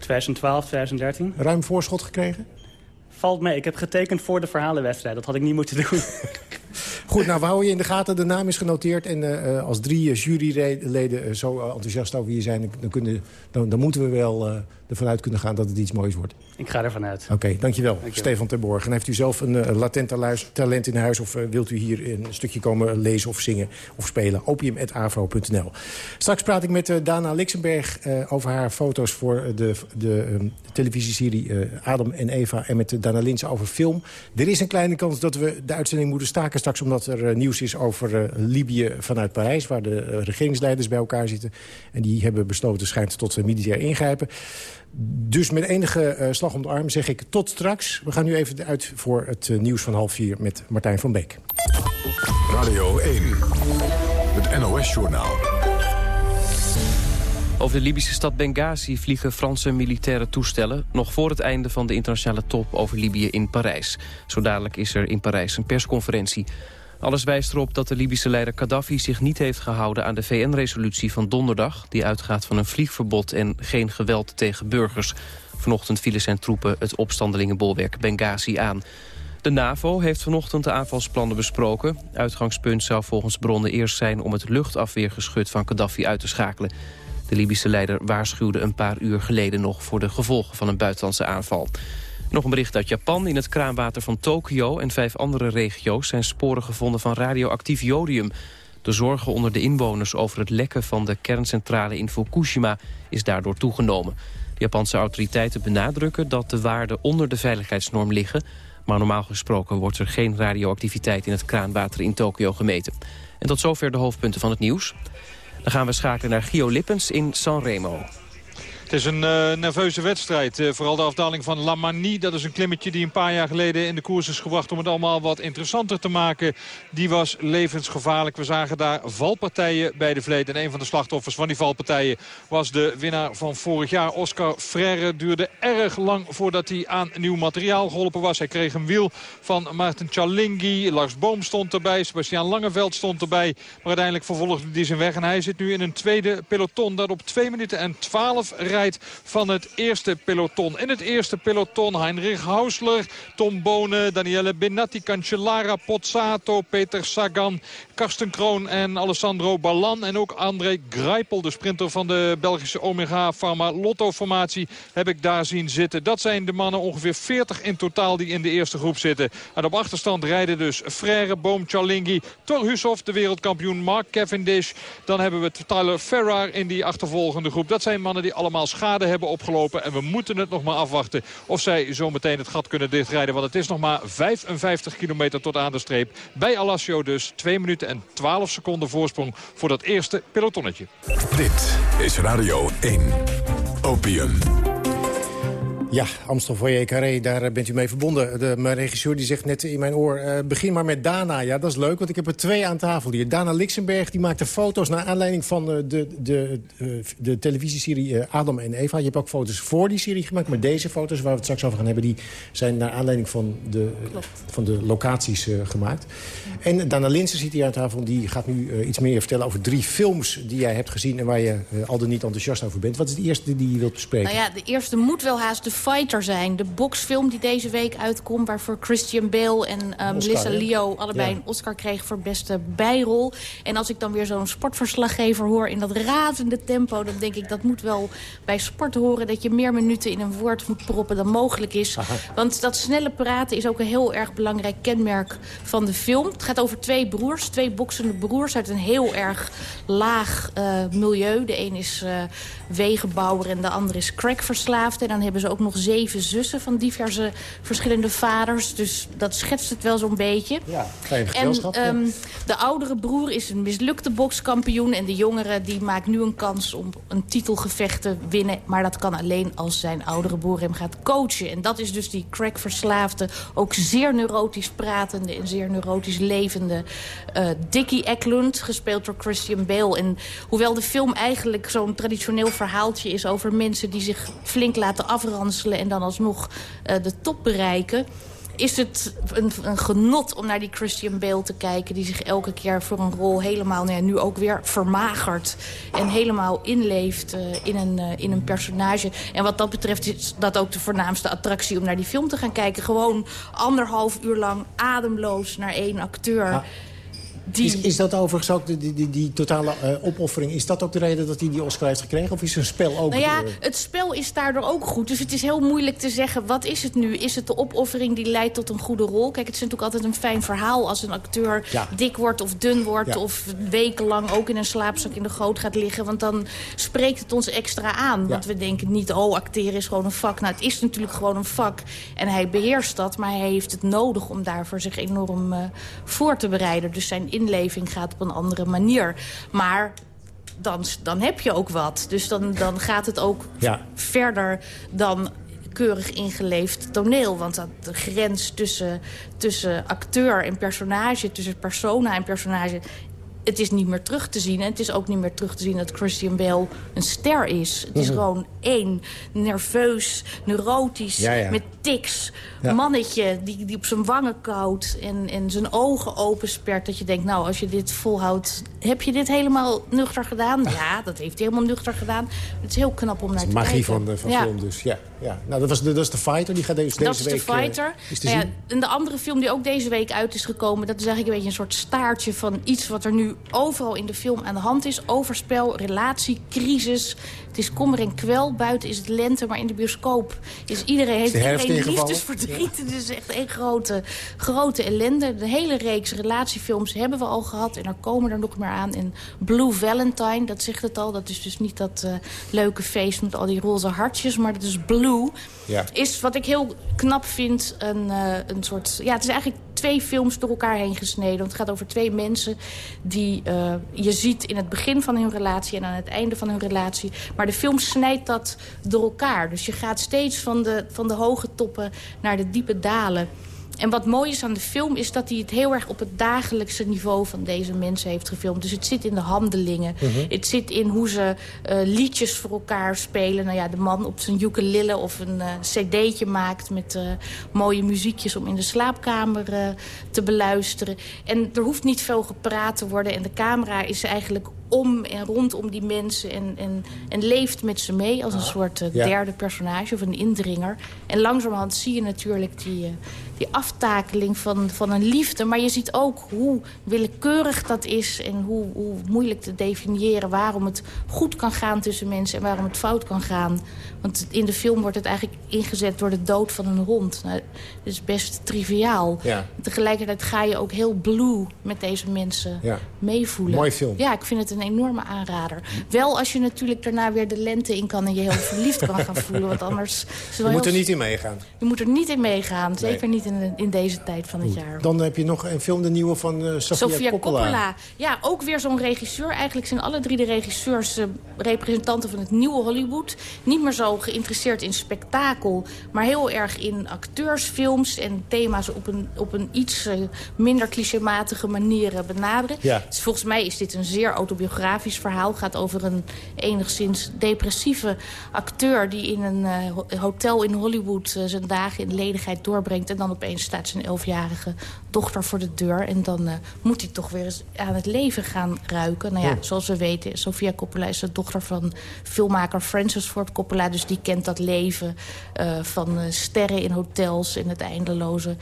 2012, 2013. Ruim voorschot gekregen? Valt mee. Ik heb getekend voor de verhalenwedstrijd. Dat had ik niet moeten doen. Goed, nou, we houden je in de gaten. De naam is genoteerd. En uh, als drie uh, juryleden zo enthousiast over je zijn... dan, kunnen, dan, dan moeten we wel ervan uit kunnen gaan dat het iets moois wordt. Ik ga ervan uit. Oké, okay, dankjewel, dankjewel. Stefan Terborg. En heeft u zelf een uh, latent talent in huis... of uh, wilt u hier een stukje komen lezen of zingen of spelen? opium.avro.nl Straks praat ik met uh, Dana Lixenberg over haar foto's... voor de, de um, televisieserie Adam en Eva... en met Dana Lins over film. Er is een kleine kans dat we de uitzending moeten staken straks... omdat er nieuws is over Libië vanuit Parijs... waar de regeringsleiders bij elkaar zitten. En die hebben besloten schijnt tot militair ingrijpen. Dus met enige uh, slag om de arm zeg ik tot straks. We gaan nu even uit voor het uh, nieuws van half vier met Martijn van Beek. Radio 1, het NOS-journaal. Over de Libische stad Benghazi vliegen Franse militaire toestellen... nog voor het einde van de internationale top over Libië in Parijs. Zo dadelijk is er in Parijs een persconferentie. Alles wijst erop dat de Libische leider Gaddafi zich niet heeft gehouden aan de VN-resolutie van donderdag... die uitgaat van een vliegverbod en geen geweld tegen burgers. Vanochtend vielen zijn troepen het opstandelingenbolwerk Benghazi aan. De NAVO heeft vanochtend de aanvalsplannen besproken. Uitgangspunt zou volgens bronnen eerst zijn om het luchtafweergeschut van Gaddafi uit te schakelen. De Libische leider waarschuwde een paar uur geleden nog voor de gevolgen van een buitenlandse aanval. Nog een bericht uit Japan. In het kraanwater van Tokio en vijf andere regio's zijn sporen gevonden van radioactief jodium. De zorgen onder de inwoners over het lekken van de kerncentrale in Fukushima is daardoor toegenomen. De Japanse autoriteiten benadrukken dat de waarden onder de veiligheidsnorm liggen... maar normaal gesproken wordt er geen radioactiviteit in het kraanwater in Tokio gemeten. En tot zover de hoofdpunten van het nieuws. Dan gaan we schakelen naar Gio Lippens in Sanremo. Het is een uh, nerveuze wedstrijd. Uh, vooral de afdaling van La Manie. Dat is een klimmetje die een paar jaar geleden in de koers is gebracht... om het allemaal wat interessanter te maken. Die was levensgevaarlijk. We zagen daar valpartijen bij de vleet. En een van de slachtoffers van die valpartijen was de winnaar van vorig jaar. Oscar Freire duurde erg lang voordat hij aan nieuw materiaal geholpen was. Hij kreeg een wiel van Maarten Chalingi. Lars Boom stond erbij. Sebastian Langeveld stond erbij. Maar uiteindelijk vervolgde hij zijn weg. En hij zit nu in een tweede peloton dat op 2 minuten en 12 rijdt van het eerste peloton. In het eerste peloton Heinrich Hausler, Tom Bonen, Daniele Benatti, Cancellara, Pozzato, Peter Sagan, Karsten Kroon en Alessandro Ballan. En ook André Greipel, de sprinter van de Belgische Omega Pharma Lotto formatie, heb ik daar zien zitten. Dat zijn de mannen, ongeveer 40 in totaal die in de eerste groep zitten. En op achterstand rijden dus Frère, Boom, Chalingi, Thor Hushoff, de wereldkampioen Mark Cavendish. Dan hebben we Tyler Ferrar in die achtervolgende groep. Dat zijn mannen die allemaal schade hebben opgelopen. En we moeten het nog maar afwachten of zij zo meteen het gat kunnen dichtrijden. Want het is nog maar 55 kilometer tot aan de streep. Bij Alassio dus 2 minuten en 12 seconden voorsprong voor dat eerste pelotonnetje. Dit is Radio 1. Opium. Ja, Amstel Foyer Carré, daar bent u mee verbonden. De, mijn regisseur die zegt net in mijn oor, uh, begin maar met Dana. Ja, dat is leuk, want ik heb er twee aan tafel hier. Dana Lixenberg, die maakte foto's naar aanleiding van uh, de, de, de, de televisieserie Adam en Eva. Je hebt ook foto's voor die serie gemaakt, maar deze foto's waar we het straks over gaan hebben... die zijn naar aanleiding van de, van de locaties gemaakt. En Dana Linsen zit hier aan tafel, die gaat nu iets meer vertellen... over drie films die jij hebt gezien en waar je al dan niet enthousiast over bent. Wat is de eerste die je wilt bespreken? Nou ja, de eerste moet wel haast de Fighter zijn. De boxfilm die deze week uitkomt... waarvoor Christian Bale en um, Melissa Leo allebei ja. een Oscar kregen... voor beste bijrol. En als ik dan weer zo'n sportverslaggever hoor in dat razende tempo... dan denk ik, dat moet wel bij sport horen... dat je meer minuten in een woord moet proppen dan mogelijk is. Aha. Want dat snelle praten is ook een heel erg belangrijk kenmerk van de film. Het gaat over twee broers, twee boksende broers... uit een heel erg laag uh, milieu. De een is uh, wegenbouwer en de ander is crackverslaafd. En dan hebben ze ook nog zeven zussen van diverse verschillende vaders. Dus dat schetst het wel zo'n beetje. Ja. En um, de oudere broer is een mislukte bokskampioen. En de jongere die maakt nu een kans om een titelgevecht te winnen. Maar dat kan alleen als zijn oudere broer hem gaat coachen. En dat is dus die crackverslaafde, ook zeer neurotisch pratende... en zeer neurotisch levende uh, Dickie Eklund, gespeeld door Christian Bale. En hoewel de film eigenlijk zo'n traditioneel verhaaltje is... over mensen die zich flink laten en dan alsnog uh, de top bereiken is het een, genot om naar die Christian Bale te kijken... die zich elke keer voor een rol helemaal, nou ja, nu ook weer vermagert... en helemaal inleeft uh, in, een, uh, in een personage. En wat dat betreft is dat ook de voornaamste attractie om naar die film te gaan kijken. Gewoon anderhalf uur lang ademloos naar één acteur... Die... Is, is dat overigens ook, die, die, die, die totale uh, opoffering... is dat ook de reden dat hij die Oscar heeft gekregen? Of is een spel ook... Nou ja, het spel is daardoor ook goed. Dus het is heel moeilijk te zeggen, wat is het nu? Is het de opoffering die leidt tot een goede rol? Kijk, het is natuurlijk altijd een fijn verhaal... als een acteur ja. dik wordt of dun wordt... Ja. of wekenlang ook in een slaapzak in de goot gaat liggen. Want dan spreekt het ons extra aan. Ja. Want we denken niet, oh, acteren is gewoon een vak. Nou, het is natuurlijk gewoon een vak. En hij beheerst dat, maar hij heeft het nodig... om daarvoor zich enorm uh, voor te bereiden. Dus zijn inleving gaat op een andere manier. Maar dan, dan heb je ook wat. Dus dan, dan gaat het ook ja. verder dan keurig ingeleefd toneel. Want dat, de grens tussen, tussen acteur en personage... tussen persona en personage het is niet meer terug te zien. En het is ook niet meer terug te zien dat Christian Bale een ster is. Het is mm -hmm. gewoon één nerveus, neurotisch, ja, ja. met tics. Ja. Mannetje die, die op zijn wangen koudt en, en zijn ogen openspert. Dat je denkt, nou, als je dit volhoudt... heb je dit helemaal nuchter gedaan? Ja, dat heeft hij helemaal nuchter gedaan. Het is heel knap om naar te kijken. magie van, van film dus, ja. Ja. Nou, dat, was de, dat is de Fighter, die gaat deze, dat deze is week... de Fighter. is te Nou ja, zien. en de andere film die ook deze week uit is gekomen... dat is eigenlijk een beetje een soort staartje van iets wat er nu overal in de film aan de hand is. Overspel, relatie, crisis. Het is kommer en kwel. Buiten is het lente, maar in de bioscoop is iedereen, heeft de herfst iedereen liefdesverdriet. Het is echt een grote, grote ellende. De hele reeks relatiefilms hebben we al gehad. En er komen er nog meer aan. En Blue Valentine, dat zegt het al. Dat is dus niet dat eh, leuke feest met al die roze hartjes. Maar dat is Blue. Ja. Is wat ik heel knap vind een, eh, een soort... Ja, het is eigenlijk twee films door elkaar heen gesneden. Want het gaat over twee mensen die eh, je ziet in het begin van hun relatie... en aan het einde van hun relatie. Maar de film snijdt dat door elkaar. Dus je gaat steeds van de, van de hoge toppen naar de diepe dalen. En wat mooi is aan de film is dat hij het heel erg op het dagelijkse niveau van deze mensen heeft gefilmd. Dus het zit in de handelingen. Mhm. Het zit in hoe ze eh, liedjes voor elkaar spelen. Nou ja, de man op zijn ukulele of een eh, cd'tje maakt met eh, mooie muziekjes om in de slaapkamer te beluisteren. En er hoeft niet veel gepraat te worden. En de camera is eigenlijk om en rondom die mensen en, en, en leeft met ze mee als een soort eh, derde personage of een indringer. En langzamerhand zie je natuurlijk die, eh, die aftakeling van, van een liefde. Maar je ziet ook hoe willekeurig dat is en hoe, hoe moeilijk te definiëren waarom het goed kan gaan tussen mensen en waarom het fout kan gaan. Want in de film wordt het eigenlijk ingezet door de dood van een hond. Nou, dat is best triviaal. Ja. Tegelijkertijd ga je ook heel blue met deze mensen Ja. meevoelen. Mooi film. Ja, ik vind het een enorme aanrader. Wel als je natuurlijk daarna weer de lente in kan... en je heel verliefd kan gaan voelen. Want anders Je moet er niet in meegaan. Je moet er niet in meegaan. Zeker niet in, in deze tijd van het jaar. Dan heb je nog een film, de nieuwe van eh Sofia, Sofia Coppola. Coppola. Ja, ook weer zo'n regisseur. Eigenlijk zijn alle drie de regisseurs eh, representanten van het nieuwe Hollywood. Niet meer zo geïnteresseerd in spektakel, maar heel erg in acteursfilms en thema's op een, op een iets eh, minder clichématige manier benaderen. Ja. Dus volgens mij is dit een zeer autobiografisch verhaal. Het gaat over een enigszins depressieve acteur die in een eh, ho- hotel in Hollywood eh, zijn dagen in ledigheid doorbrengt. En dan opeens staat zijn elfjarige dochter voor de deur. En dan eh, moet hij toch weer eens aan het leven gaan ruiken. Nou ja, Ja. zoals we weten, Sofia Coppola is de dochter van filmmaker Francis Ford Coppola. Dus die kent dat leven van sterren in hotels en het eindeloze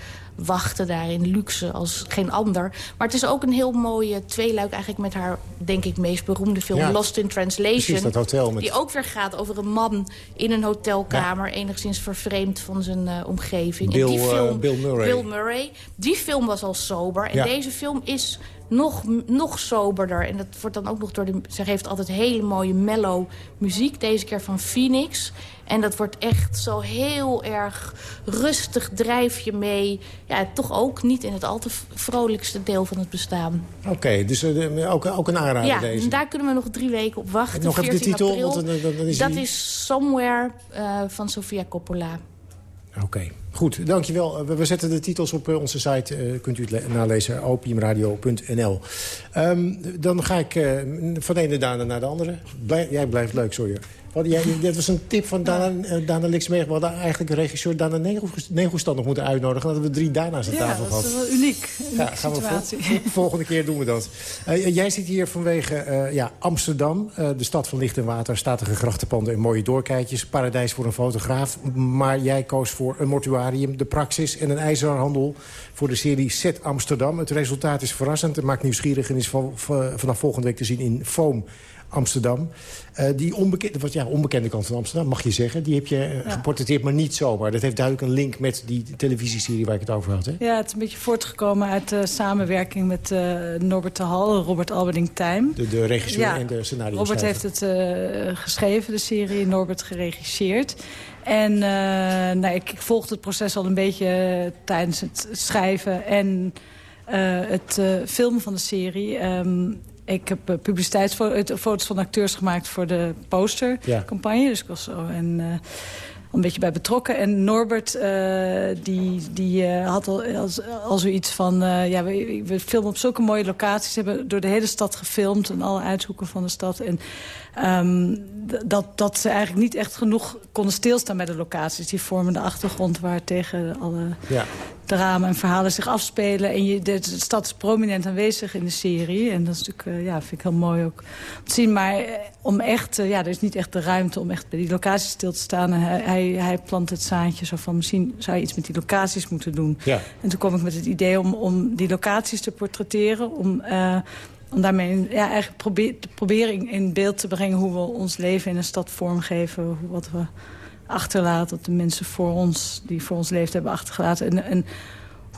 wachten daar in luxe als geen ander. Maar het is ook een heel mooie tweeluik eigenlijk met haar, denk ik, meest beroemde film Ja. Lost in Translation. Precies, dat hotel met- Die ook weer gaat over een man in een hotelkamer, enigszins vervreemd van zijn eh, omgeving. Bill, en die eh, film, Bill Murray. Bill Murray. Die film was al sober. En Ja. deze film is nog, nog soberder. En dat wordt dan ook nog door de... Ze geeft altijd hele mooie mellow muziek. Deze keer van Phoenix. En dat wordt echt zo heel erg rustig drijf je mee. Ja, toch ook niet in het al te vrolijkste deel van het bestaan. Oké, dus eh, ook, ook een aanrader ja, deze. en daar kunnen we nog drie weken op wachten. Nog even de 14 titel, april. want dan- dan- dan is dat die- is Somewhere eh, van Sofia Coppola. Oké, goed. Dankjewel. We, we zetten de titels op eh, onze site. eh, kunt u het le- nalezen, opiumradio.nl. Ehm, dan ga ik eh, van de ene Dana naar de andere. Blij- jij blijft leuk, sorry. Jij, dit was een tip van Dana, eh, Dana Lixmeer. We hadden eigenlijk regisseur Dana Negoestand nog moeten uitnodigen. Dan hadden we drie Dana's aan Ja, tafel dat gehad. is wel uniek. Ja, gaan situatie. volgende keer doen we dat. Eh, jij zit hier vanwege eh, ja, Amsterdam. Eh, de stad van licht en water, statige grachtenpanden en mooie doorkijkjes. Paradijs voor een fotograaf. Maar jij koos voor een mortuarium, de praxis en een ijzerhandel... voor de serie Set Amsterdam. Het resultaat is verrassend. Het maakt nieuwsgierig en is van- van- vanaf volgende week te zien in Foam Amsterdam. Eh, die onbekende, ja, onbekende kant van Amsterdam, mag je zeggen. Die heb je eh, Ja. geportretteerd, maar niet zomaar. Dat heeft duidelijk een link met die televisieserie waar ik het over had. Hè? Ja, het is een beetje voortgekomen uit de samenwerking met eh, Norbert de Hal, Robert Alberding Tijm. De, de regisseur Ja, en de scenario Robert heeft het eh, geschreven, de serie, Norbert geregisseerd. En eh, nou, ik, ik volgde het proces al een beetje eh, tijdens het schrijven en eh, het eh, filmen van de serie. Ehm, ik heb eh, publiciteitsfoto's van acteurs gemaakt voor de postercampagne. Dus ik was zo en, eh, een beetje bij betrokken. En Norbert, eh, die, die had al, als, al zoiets van... ja, we, we filmen op zulke mooie locaties. We hebben door de hele stad gefilmd. En alle uithoeken van de stad. En ehm, dat, dat ze eigenlijk niet echt genoeg konden stilstaan bij de locaties. Die vormen de achtergrond waar tegen alle Ja. drama en verhalen zich afspelen. En je, de, stad is prominent aanwezig in de serie. En dat is natuurlijk, ja, vind ik heel mooi ook te zien. Maar om echt, ja, er is niet echt de ruimte om echt bij die locaties stil te staan. En hij, hij, hij plant het zaadje zo van, misschien zou je iets met die locaties moeten doen. Ja. En toen kwam ik met het idee om, om die locaties te portretteren. Om om daarmee ja, eigenlijk probeer, proberen in beeld te brengen... hoe we ons leven in een stad vormgeven. Wat we achterlaten, wat de mensen voor ons, die voor ons leefd hebben achtergelaten. En, en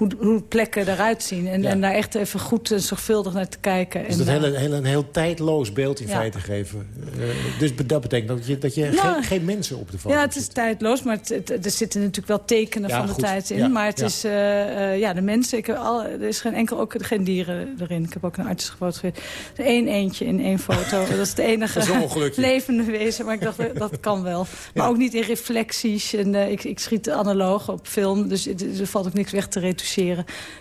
hoe, hoe plekken eruit zien. En, en daar echt even goed en zorgvuldig naar te kijken. Dus en, dat hele, hele, een heel tijdloos beeld in feite geven. Uh, dus dat betekent dat je, dat je geen, geen, mensen op de foto Ja, het is tijdloos, maar het, er zitten natuurlijk wel tekenen van de tijd in. Maar het is, uh, ja, de mensen, ik heb al, er is geen enkel, ook geen dieren erin. Ik heb ook een arts gefotografeerd. Eén eentje in één foto. dat is het enige levende wezen, maar ik dacht, dat kan wel. Maar ook niet in reflecties. En, ik, ik schiet analoog op film, dus er valt ook niks weg te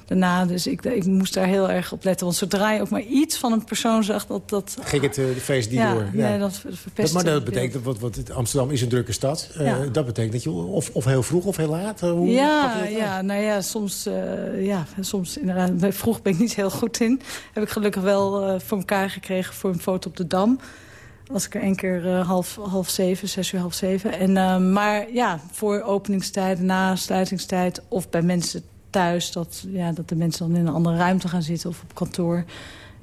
daarna. Dus ik, ik moest daar heel erg op letten. Want zodra je ook maar iets van een persoon zag... Dat, dat, Ging het uh, de feest die ja, door? Ja, nee, dat verpest Maar dat betekent, wat, wat, Amsterdam is een drukke stad. Uh, dat betekent dat je of, of heel vroeg of heel laat... Uh, hoe ja, ja, nou ja, soms, ja, soms inderdaad. Vroeg ben ik niet heel goed in. Heb ik gelukkig wel voor elkaar gekregen voor een foto op de Dam was ik er één keer uh, half, half zeven, zes uur half zeven. En, uh, maar ja, voor openingstijden, na sluitingstijd of bij mensen thuis. Dat, ja, dat de mensen dan in een andere ruimte gaan zitten of op kantoor.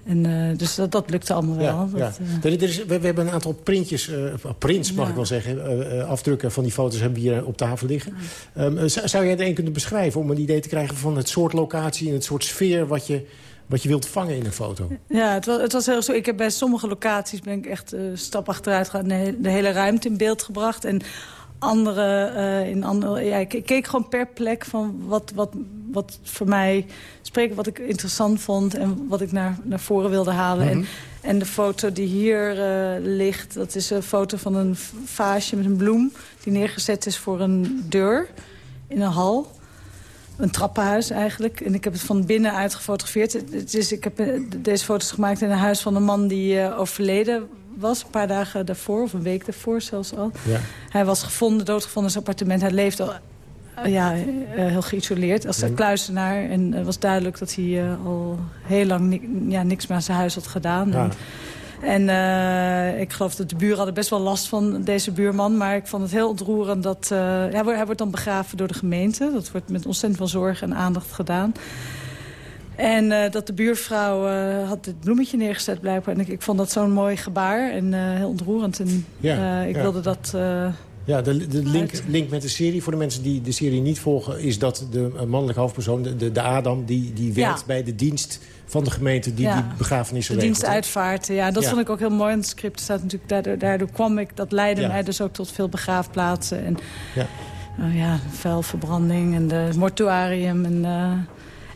En, uh, dus dat, dat lukte allemaal wel. Ja, dat, ja. Uh... Er is, we, we, hebben een aantal printjes, uh, prints mag ja. ik wel zeggen, afdrukken van die foto's hebben we hier op tafel liggen. Um, zou jij er een kunnen beschrijven om een idee te krijgen van het soort locatie en het soort sfeer wat je, wat je wilt vangen in een foto? Ja, het was, het was heel zo. Ik heb bij sommige locaties ben ik echt stap achteruit gegaan, de hele ruimte in beeld gebracht. En andere, uh, in andere ja, ik, keek gewoon per plek van wat, wat, wat voor mij spreken, wat ik interessant vond en wat ik naar, naar voren wilde halen. Mm -hmm. en, en de foto die hier uh, ligt, dat is een foto van een vaasje met een bloem die neergezet is voor een deur in een hal. Een trappenhuis eigenlijk. En ik heb het van binnen uit gefotografeerd. Het is, ik heb deze foto's gemaakt in een huis van een man die uh, overleden was, een paar dagen daarvoor, of een week daarvoor zelfs al. Ja. Hij was gevonden, doodgevonden in zijn appartement. Hij leefde al ja, uh, heel geïsoleerd als kluisenaar. En het was duidelijk dat hij al heel lang ni ja, niks meer aan zijn huis had gedaan. Ja. En, en uh, ik geloof dat de buren hadden best wel last van deze buurman. Maar ik vond het heel ontroerend dat... hij, wordt, hij wordt dan begraven door de gemeente. Dat wordt met ontzettend veel zorg en aandacht gedaan. En uh, dat de buurvrouw uh, had dit bloemetje neergezet blijkbaar. En ik, ik vond dat zo'n mooi gebaar en uh, heel ontroerend. En ja, ik ja. wilde dat... ja, de, de link, link, met de serie, voor de mensen die de serie niet volgen... is dat de mannelijke hoofdpersoon, de, de, de Adam, die, die werkt ja. bij de dienst van de gemeente die die begrafenissen De dienst uitvaart, ja. Dat vond ik ook heel mooi in het script. Staat natuurlijk, daardoor, daardoor kwam ik, dat leidde mij dus ook tot veel begraafplaatsen. En ja, ja vuilverbranding en de mortuarium en...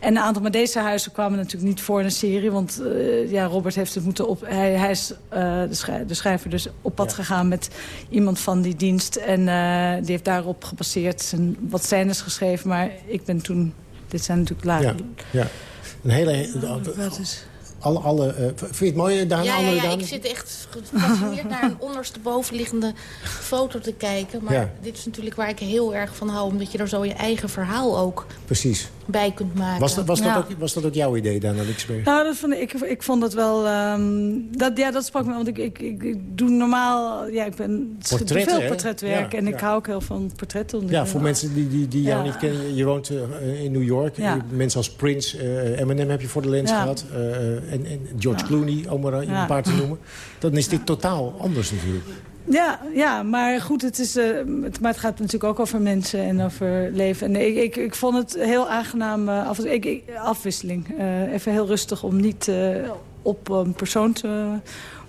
En een aantal, maar deze huizen kwamen natuurlijk niet voor in een serie. Want uh, ja, Robert heeft het moeten op... Hij, hij is uh, de, schrijver, de, schrijver dus op pad ja. gegaan met iemand van die dienst. En uh, die heeft daarop gebaseerd zijn, wat scènes geschreven. Maar ik ben toen... Dit zijn natuurlijk later... Ja, ja. Een hele... wat is alle, alle, uh, vind je het mooi, Daan? Ja, andere ja, ja Daan? ik zit echt gefascineerd naar een onderstebovenliggende foto te kijken. Maar ja. dit is natuurlijk waar ik heel erg van hou. Omdat je er zo je eigen verhaal ook Precies. Bij kunt maken. Was dat, was, ja. dat ook, was dat ook jouw idee, Daan, Alixberg? Nou, dat vond ik, ik vond dat wel... Um, dat, ja, dat sprak me, want ik, ik, ik, ik doe normaal... Ja, ik ben Portretten, veel hè? portretwerk Ja, en ik hou ook heel van portretten. Ja, voor mensen die, die, die jou Ja. niet kennen. Je woont uh, in New York. Mensen als Prince, uh, Eminem heb je voor de lens Ja. gehad. uh, en, en George Ja. Clooney, om er Ja. een paar te noemen. Dan is dit totaal anders natuurlijk. Ja, ja, maar goed, het, is, eh, het, maar het gaat natuurlijk ook over mensen en over leven. En ik, ik, ik vond het heel aangenaam, af, ik, ik- afwisseling. Eh, even heel rustig om niet op een persoon te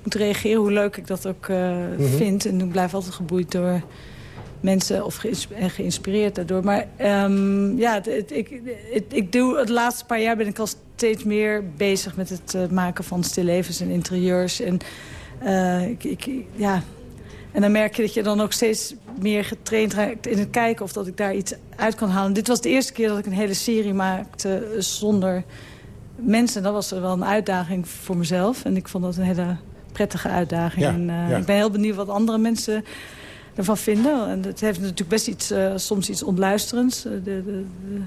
moeten reageren. Hoe leuk ik dat ook Mhm. vind. En ik blijf altijd geboeid door mensen of geïnspireerd daardoor. Maar ehm, ja, het, het- ik, het, ik doe, het laatste paar jaar ben ik al steeds meer bezig met het maken van stillevens en interieurs. En ik, ik, ja, en dan merk je dat je dan ook steeds meer getraind raakt in het kijken... of dat ik daar iets uit kan halen. Dit was de eerste keer dat ik een hele serie maakte zonder mensen. Dat was wel een uitdaging voor mezelf. En ik vond dat een hele prettige uitdaging. Ja, en, eh, ja. Ik ben heel benieuwd wat andere mensen ervan vinden. En het heeft natuurlijk best iets, eh, soms iets ontluisterends. Eh, De, de, de-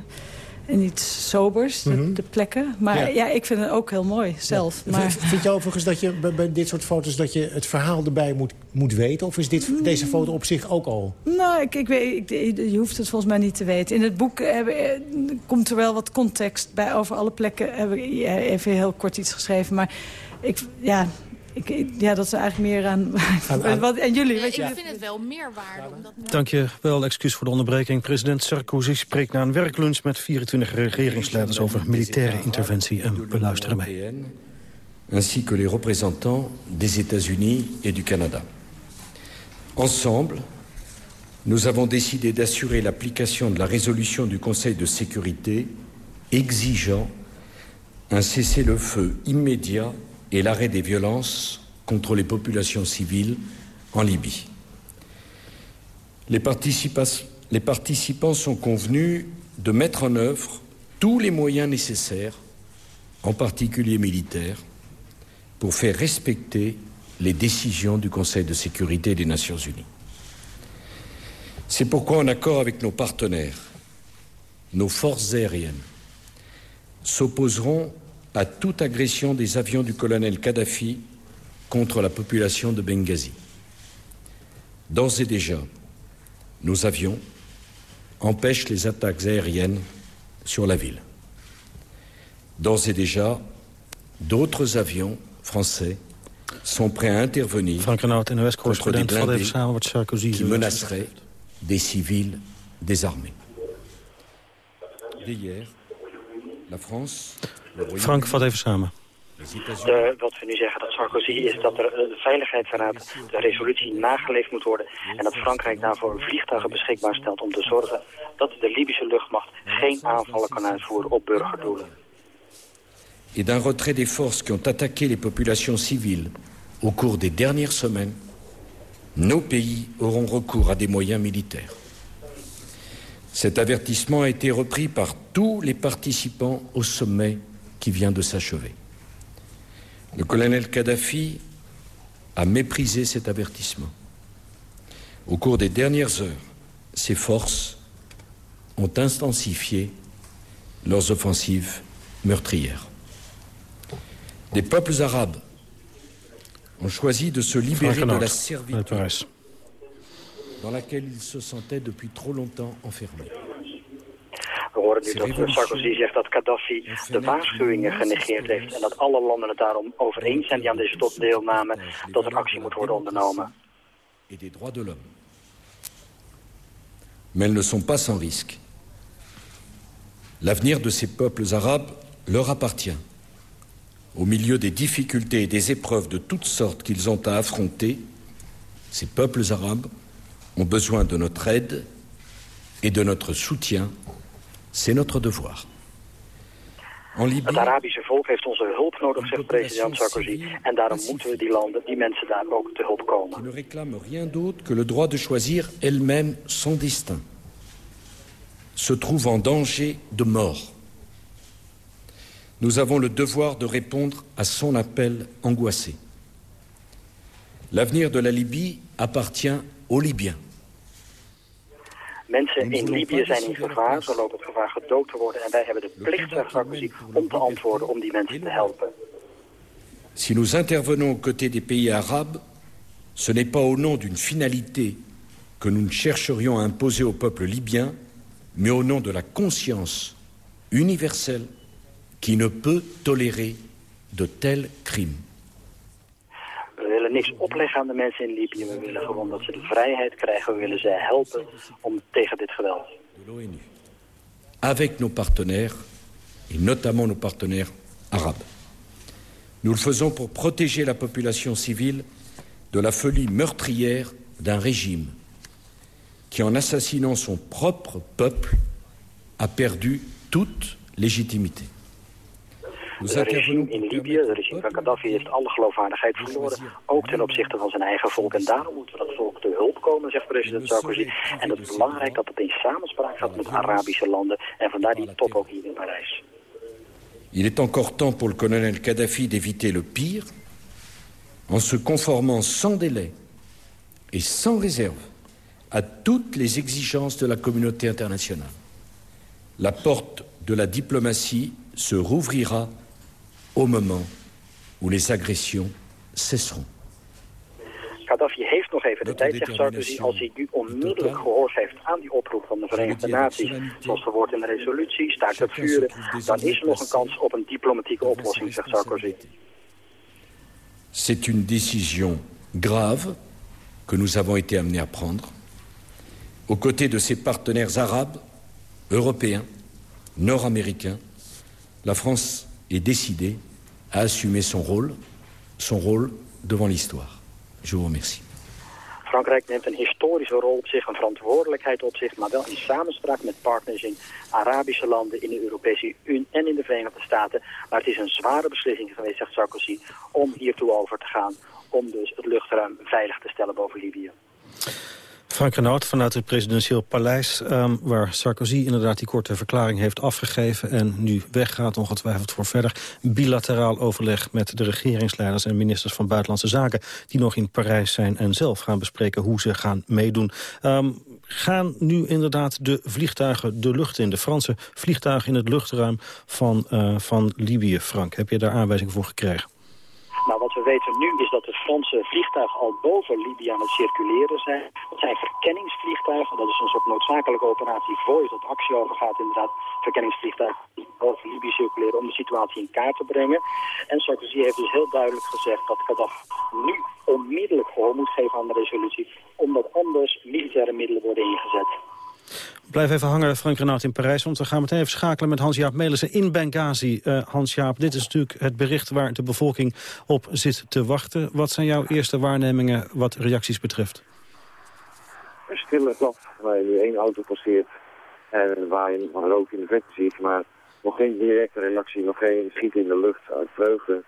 en iets sobers, de, Mhm. de plekken. Maar Ja. ja. ik vind het ook heel mooi zelf. Maar... Vind je overigens dat je bij, dit soort foto's... dat je het verhaal erbij moet, moet weten? Of is dit, deze foto op zich ook al? Nou, ik, ik weet, ik, je hoeft het volgens mij niet te weten. In het boek hebben, eh, komt er wel wat context bij. Over alle plekken heb ik ja, even heel kort iets geschreven. Maar ik, ja, ik, ik- ja, dat is eigenlijk meer aan... wat, en jullie, weet je... Ik vind het wel meerwaarde. Omdat Dank je wel, excuus voor de onderbreking. President Sarkozy spreekt na een werklunch met 24 regeringsleiders over militaire interventie en we luisteren mee. ainsi que les représentants des États-Unis et du Canada. Ensemble, nous avons décidé d'assurer l'application de la résolution du Conseil de sécurité exigeant un cessez-le-feu immédiat et l'arrêt des violences contre les populations civiles en Libye. Les, participa- les participants sont convenus de mettre en œuvre tous les moyens nécessaires, en particulier militaires, pour faire respecter les décisions du Conseil de sécurité des Nations Unies. C'est pourquoi, en accord avec nos partenaires, nos forces aériennes s'opposeront à toute agression des avions du colonel Kadhafi contre la population de Benghazi. D'ores et déjà, nos avions empêchent les attaques aériennes sur la ville. D'ores et déjà, d'autres avions français sont prêts à intervenir contre des blindés qui menaceraient des civils désarmés. Dès hier, la France, Frank, vat even samen. De, wat we nu zeggen dat Sarkozy is dat er, de Veiligheidsraad de resolutie nageleefd moet worden en dat Frankrijk daarvoor vliegtuigen beschikbaar stelt om te zorgen dat de Libische luchtmacht geen aanvallen kan uitvoeren op burgerdoelen. et d'un retrait des forces qui ont attaqué les populations civiles au cours des dernières semaines, nos pays auront recours à des moyens militaires. Cet avertissement a été repris par tous les participants au sommet qui vient de s'achever. Le colonel Kadhafi a méprisé cet avertissement. Au cours des dernières heures, ses forces ont intensifié leurs offensives meurtrières. Des peuples arabes ont choisi de se libérer Frank de la servitude dans laquelle ils se sentaient depuis trop longtemps enfermés. We horen nu dat Sarkozy zegt dat Gaddafi de waarschuwingen genegeerd heeft en dat alle landen het daarom over eens zijn die aan deze top deelnamen dat er actie moet worden ondernomen. et des droits de l'homme. Mais elles ne sont pas sans risque. L'avenir de ces peuples arabes leur appartient. Au milieu des difficultés et des épreuves de toutes sortes qu'ils ont à affronter, ces peuples arabes ont besoin de notre aide et de notre soutien. C'est notre devoir. En Libye, Het Arabische volk heeft onze hulp nodig, zegt president Sarkozy. En daarom moeten we die landen, die mensen daar ook te hulp komen. ne réclame rien d'autre que le droit de choisir elle-même son destin, se trouve en danger de mort. Nous avons le devoir de répondre à son appel angoissé. L'avenir de la Libye appartient aux Libyens. Mensen in Libië zijn in gevaar, ze lopen het gevaar gedood te worden. En wij hebben de plicht, zegt Sarkozy, om te antwoorden om die mensen te helpen. Si nous intervenons aux côtés des pays arabes, ce n'est pas au nom d'une finalité que nous ne chercherions à imposer au peuple libyen, mais au nom de la conscience universelle qui ne peut tolérer de tels crimes. Willen niks opleggen aan de mensen in Libië. We willen gewoon dat ze de vrijheid krijgen. We willen ze helpen om tegen dit geweld. avec nos partenaires, et notamment nos partenaires arabes. Nous le faisons pour protéger la population civile de la folie meurtrière d'un régime qui, en assassinant son propre peuple, a perdu toute légitimité. Nous Het regime in Libië, het regime van Gaddafi, heeft alle geloofwaardigheid verloren. Ook ten opzichte van zijn eigen volk. En daarom moeten we dat volk te hulp komen, zegt president Sarkozy. En het is belangrijk dat het in samenspraak gaat met Arabische landen. En vandaar die top ook hier in Parijs. Il est encore temps pour le colonel Kadhafi d'éviter le pire en se conformant sans délai et sans réserve à toutes les exigences de la communauté internationale. La porte de la diplomatie se rouvrira au moment où les agressions cesseront. Gaddafi heeft nog even de tijd, zegt Sarkozy, als hij nu onmiddellijk gehoord heeft aan die oproep van de Verenigde Naties, zoals verwoord in de resolutie, staakt het vuren, dan is er nog een kans op een diplomatieke oplossing, zegt Sarkozy. C'est une décision grave que nous avons été amenés à prendre, aux côtés de ses partenaires arabes, européens, nord-américains. La France est décidée à assumer son rôle, son rôle devant l'histoire. Je vous remercie. Frankrijk neemt een historische rol op zich, een verantwoordelijkheid op zich, maar wel in samenspraak met partners in Arabische landen, in de Europese Unie en in de Verenigde Staten. Maar het is een zware beslissing geweest, zegt Sarkozy, om hiertoe over te gaan, om dus het luchtruim veilig te stellen boven Libië. Frank Renaud vanuit het presidentieel paleis... Um, waar Sarkozy inderdaad die korte verklaring heeft afgegeven... en nu weggaat ongetwijfeld voor verder bilateraal overleg... met de regeringsleiders en ministers van Buitenlandse Zaken... die nog in Parijs zijn en zelf gaan bespreken hoe ze gaan meedoen. Um, gaan nu inderdaad de vliegtuigen de lucht in, de Franse vliegtuigen in het luchtruim van, uh, van Libië, Frank? Heb je daar aanwijzing voor gekregen? Nou, wat we weten nu is dat de Franse vliegtuigen al boven Libië aan het circuleren zijn. Dat zijn verkenningsvliegtuigen. Dat is een soort noodzakelijke operatie voor je tot actie overgaat. Inderdaad, verkenningsvliegtuigen die boven Libië circuleren om de situatie in kaart te brengen. En Sarkozy heeft dus heel duidelijk gezegd dat Gaddafi nu onmiddellijk gehoor moet geven aan de resolutie. Omdat anders militaire middelen worden ingezet. Blijf even hangen, Frank Renaud in Parijs. Want we gaan meteen even schakelen met Hans-Jaap Melissen in Benghazi. Uh, Hans-Jaap, dit is natuurlijk het bericht waar de bevolking op zit te wachten. Wat zijn jouw eerste waarnemingen wat reacties betreft? Een stille klap waar je nu één auto passeert en waar je rook in de vette ziet. Maar nog geen directe reactie, nog geen schiet in de lucht uit vreugde.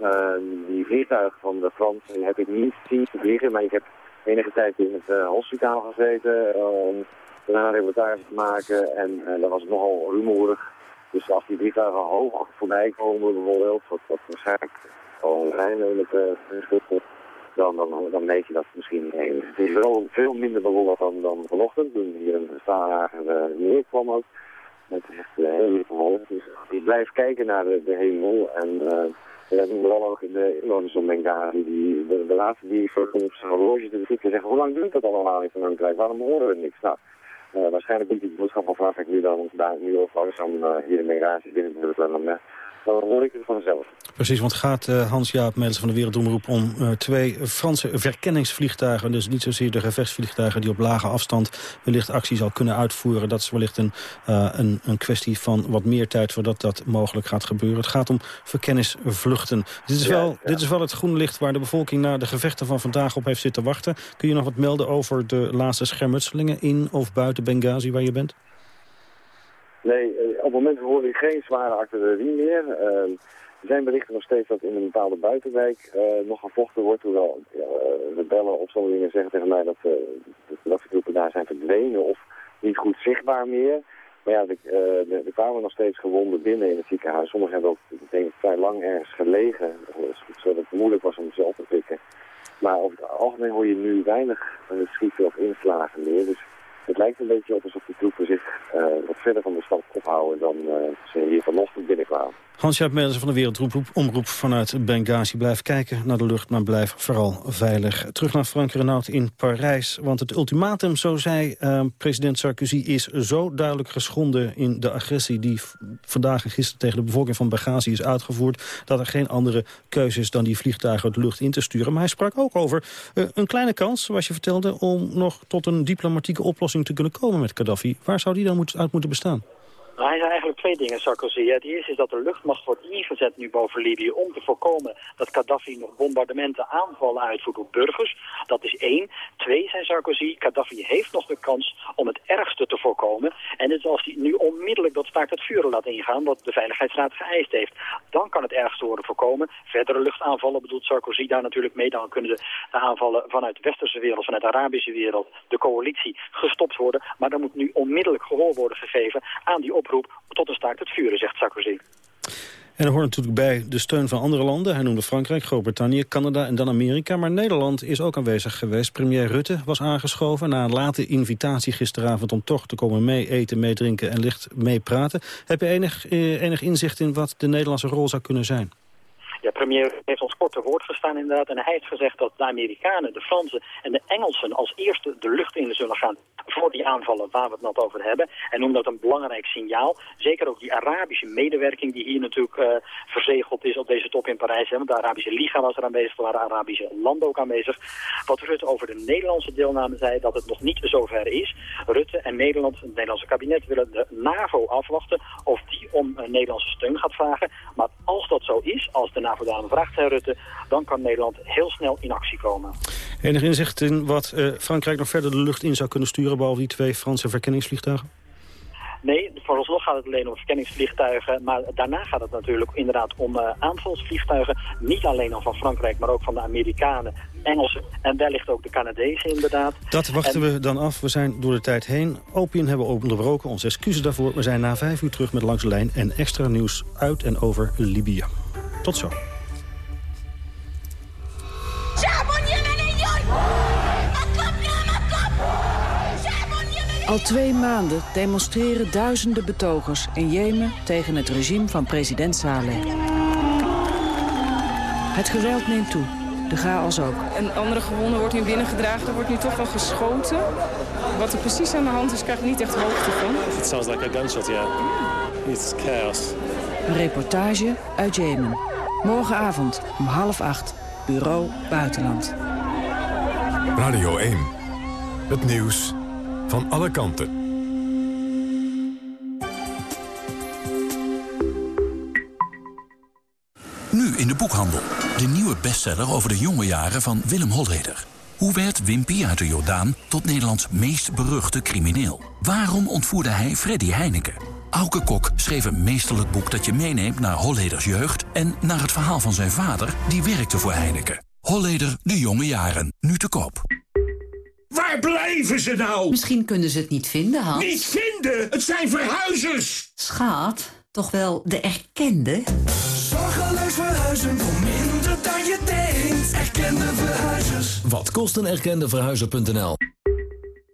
Uh, die vliegtuigen van de Fransen heb ik niet zien vliegen, maar ik heb enige tijd in het uh, hospitaal gezeten een reportage te maken. En uh, dat was nogal rumoerig. Dus als die vliegtuigen hoog voorbij komen bijvoorbeeld, wat, wat waarschijnlijk gewoon zijn met uh, dan, dan, dan meet je dat misschien niet eens. Het is wel veel minder bijvoorbeeld dan, vanochtend, toen hier een staaljager uh, neerkwam ook. Het is echt uh, heel lief Dus ik blijf kijken naar de, hemel en uh, dat doen vooral ook in de inwoners van Benghazi. Die, de, laatste die op zijn horloge te zitten zeggen, hoe lang duurt dat allemaal in Frankrijk? Waarom horen we niks? Nou, waarschijnlijk komt die boodschap van Frankrijk nu dan daar nu langzaam uh, hier in migratie binnen te uh, dan hoor ik het vanzelf. Precies, want gaat uh, Hans-Jaap Mensen van de Wereldomroep om uh, twee Franse verkenningsvliegtuigen. Dus niet zozeer de gevechtsvliegtuigen die op lage afstand wellicht actie zal kunnen uitvoeren. Dat is wellicht een, uh, een, een kwestie van wat meer tijd voordat dat mogelijk gaat gebeuren. Het gaat om verkenningsvluchten. Dit is, wel, ja, ja. dit is wel het groene licht waar de bevolking naar de gevechten van vandaag op heeft zitten wachten. Kun je nog wat melden over de laatste schermutselingen in of buiten Benghazi waar je bent? Nee, op het moment hoor ik geen zware artillerie meer. Uh, er zijn berichten nog steeds dat in een bepaalde buitenwijk uh, nog gevochten wordt. Hoewel rebellen of dingen zeggen tegen mij dat, dat de groepen daar zijn verdwenen of niet goed zichtbaar meer. Maar ja, er kwamen nog steeds gewonden binnen in het ziekenhuis. Sommigen hebben ook denk ik, vrij lang ergens gelegen, zodat het moeilijk was om zelf te pikken. Maar over het algemeen hoor je nu weinig schieten of inslagen meer. Dus het lijkt een beetje alsof de troepen zich wat verder van de stad ophouden dan uh, ze hier vanochtend binnenkwamen. Hans-Jaap Melders van de Wereldomroep vanuit Benghazi. Blijf kijken naar de lucht, maar blijf vooral veilig. Terug naar Frank Renaud in Parijs. Want het ultimatum, zo zei uh, president Sarkozy... is zo duidelijk geschonden in de agressie... die vandaag en gisteren tegen de bevolking van Benghazi is uitgevoerd... dat er geen andere keuze is dan die vliegtuigen de lucht in te sturen. Maar hij sprak ook over uh, een kleine kans, zoals je vertelde... om nog tot een diplomatieke oplossing te kunnen komen met Gaddafi. Waar zou die dan uit moeten bestaan? Nou, hij zei eigenlijk twee dingen, Sarkozy. Het eerste is dat de luchtmacht wordt ingezet nu boven Libië om te voorkomen dat Gaddafi nog bombardementen aanvallen uitvoert op burgers. Dat is één. Twee, zei Sarkozy, Gaddafi heeft nog de kans om het ergste te voorkomen. En dus als hij nu onmiddellijk dat staakt het vuren laat ingaan, wat de Veiligheidsraad geëist heeft, dan kan het ergste worden voorkomen. Verdere luchtaanvallen bedoelt Sarkozy daar natuurlijk mee. Dan kunnen de, aanvallen vanuit de westerse wereld, vanuit de Arabische wereld, de coalitie gestopt worden. Maar dan moet nu onmiddellijk gehoor worden gegeven aan die oproep tot een staakt het vuren, zegt Sarkozy. En er hoort natuurlijk bij de steun van andere landen. Hij noemde Frankrijk, Groot-Brittannië, Canada en dan Amerika. Maar Nederland is ook aanwezig geweest. Premier Rutte was aangeschoven na een late invitatie gisteravond... om toch te komen mee eten, meedrinken en licht meepraten. Heb je enig, eh, enig inzicht in wat de Nederlandse rol zou kunnen zijn? Ja, premier heeft ons kort te woord gestaan inderdaad. En hij heeft gezegd dat de Amerikanen, de Fransen en de Engelsen als eerste de lucht in zullen gaan voor die aanvallen waar we het net over hebben. En noemt dat een belangrijk signaal. Zeker ook die Arabische medewerking die hier natuurlijk uh, verzegeld is op deze top in Parijs. Hè. De Arabische Liga was er aanwezig, er waren Arabische landen ook aanwezig. Wat Rutte over de Nederlandse deelname zei, dat het nog niet zover is. Rutte en Nederland, het Nederlandse kabinet willen de NAVO afwachten of die om uh, Nederlandse steun gaat vragen. Maar als dat zo is, als de NAVO daarom vraagt, zei Rutte, dan kan Nederland heel snel in actie komen. Enig inzicht in wat uh, Frankrijk nog verder de lucht in zou kunnen sturen, behalve die twee Franse verkenningsvliegtuigen? Nee, vooralsnog gaat het alleen om verkenningsvliegtuigen. Maar daarna gaat het natuurlijk inderdaad om uh, aanvalsvliegtuigen. Niet alleen al van Frankrijk, maar ook van de Amerikanen, Engelsen en wellicht ook de Canadezen inderdaad. Dat wachten en... we dan af. We zijn door de tijd heen. Opium hebben we onderbroken. Onze excuses daarvoor. We zijn na vijf uur terug met Langs de Lijn en extra nieuws uit en over Libië. Tot zo. Al twee maanden demonstreren duizenden betogers in Jemen tegen het regime van president Saleh. Het geweld neemt toe, de chaos ook. Een andere gewonde wordt nu binnengedragen, er wordt nu toch wel geschoten. Wat er precies aan de hand is, krijg ik niet echt hoogte van. It sounds like a gunshot, yeah. It's chaos. Een reportage uit Jemen. Morgenavond om half acht, Bureau Buitenland. Radio 1. Het nieuws van alle kanten. Nu in de boekhandel. De nieuwe bestseller over de jonge jaren van Willem Holleder. Hoe werd Wimpy uit de Jordaan tot Nederlands meest beruchte crimineel? Waarom ontvoerde hij Freddy Heineken? Auke Kok schreef een meesterlijk boek dat je meeneemt naar Holleders jeugd... en naar het verhaal van zijn vader, die werkte voor Heineken. Holleder, de jonge jaren, nu te koop. Waar blijven ze nou? Misschien kunnen ze het niet vinden, Hans. Niet vinden? Het zijn verhuizers! Schaat, toch wel de erkende? Zorgeloos verhuizen voor minder dan je denkt. Erkende verhuizers. Wat kost een erkende verhuizer.nl?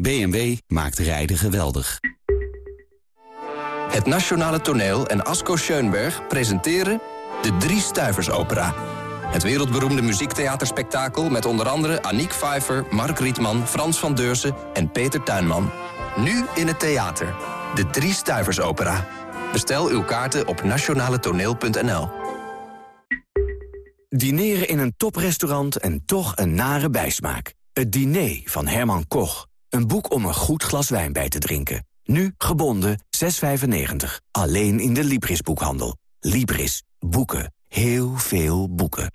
BMW maakt rijden geweldig. Het Nationale Toneel en Asko Schoenberg presenteren de Drie Stuivers Opera. Het wereldberoemde muziektheaterspektakel met onder andere Aniek Pfeiffer, Mark Rietman, Frans van Deursen en Peter Tuinman. Nu in het theater. De Drie Stuivers Opera. Bestel uw kaarten op nationaletoneel.nl. Dineren in een toprestaurant en toch een nare bijsmaak. Het diner van Herman Koch. Een boek om een goed glas wijn bij te drinken. Nu gebonden 6,95. Alleen in de Libris-boekhandel. Libris. Boeken. Heel veel boeken.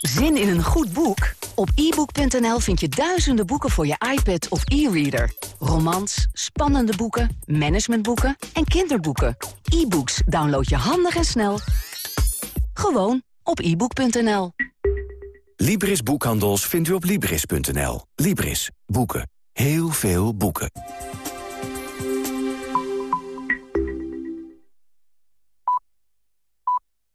Zin in een goed boek? Op ebook.nl vind je duizenden boeken voor je iPad of e-reader. Romans, spannende boeken, managementboeken en kinderboeken. E-books download je handig en snel. Gewoon op ebook.nl. Libris Boekhandels vindt u op Libris.nl. Libris. Boeken. Heel veel boeken.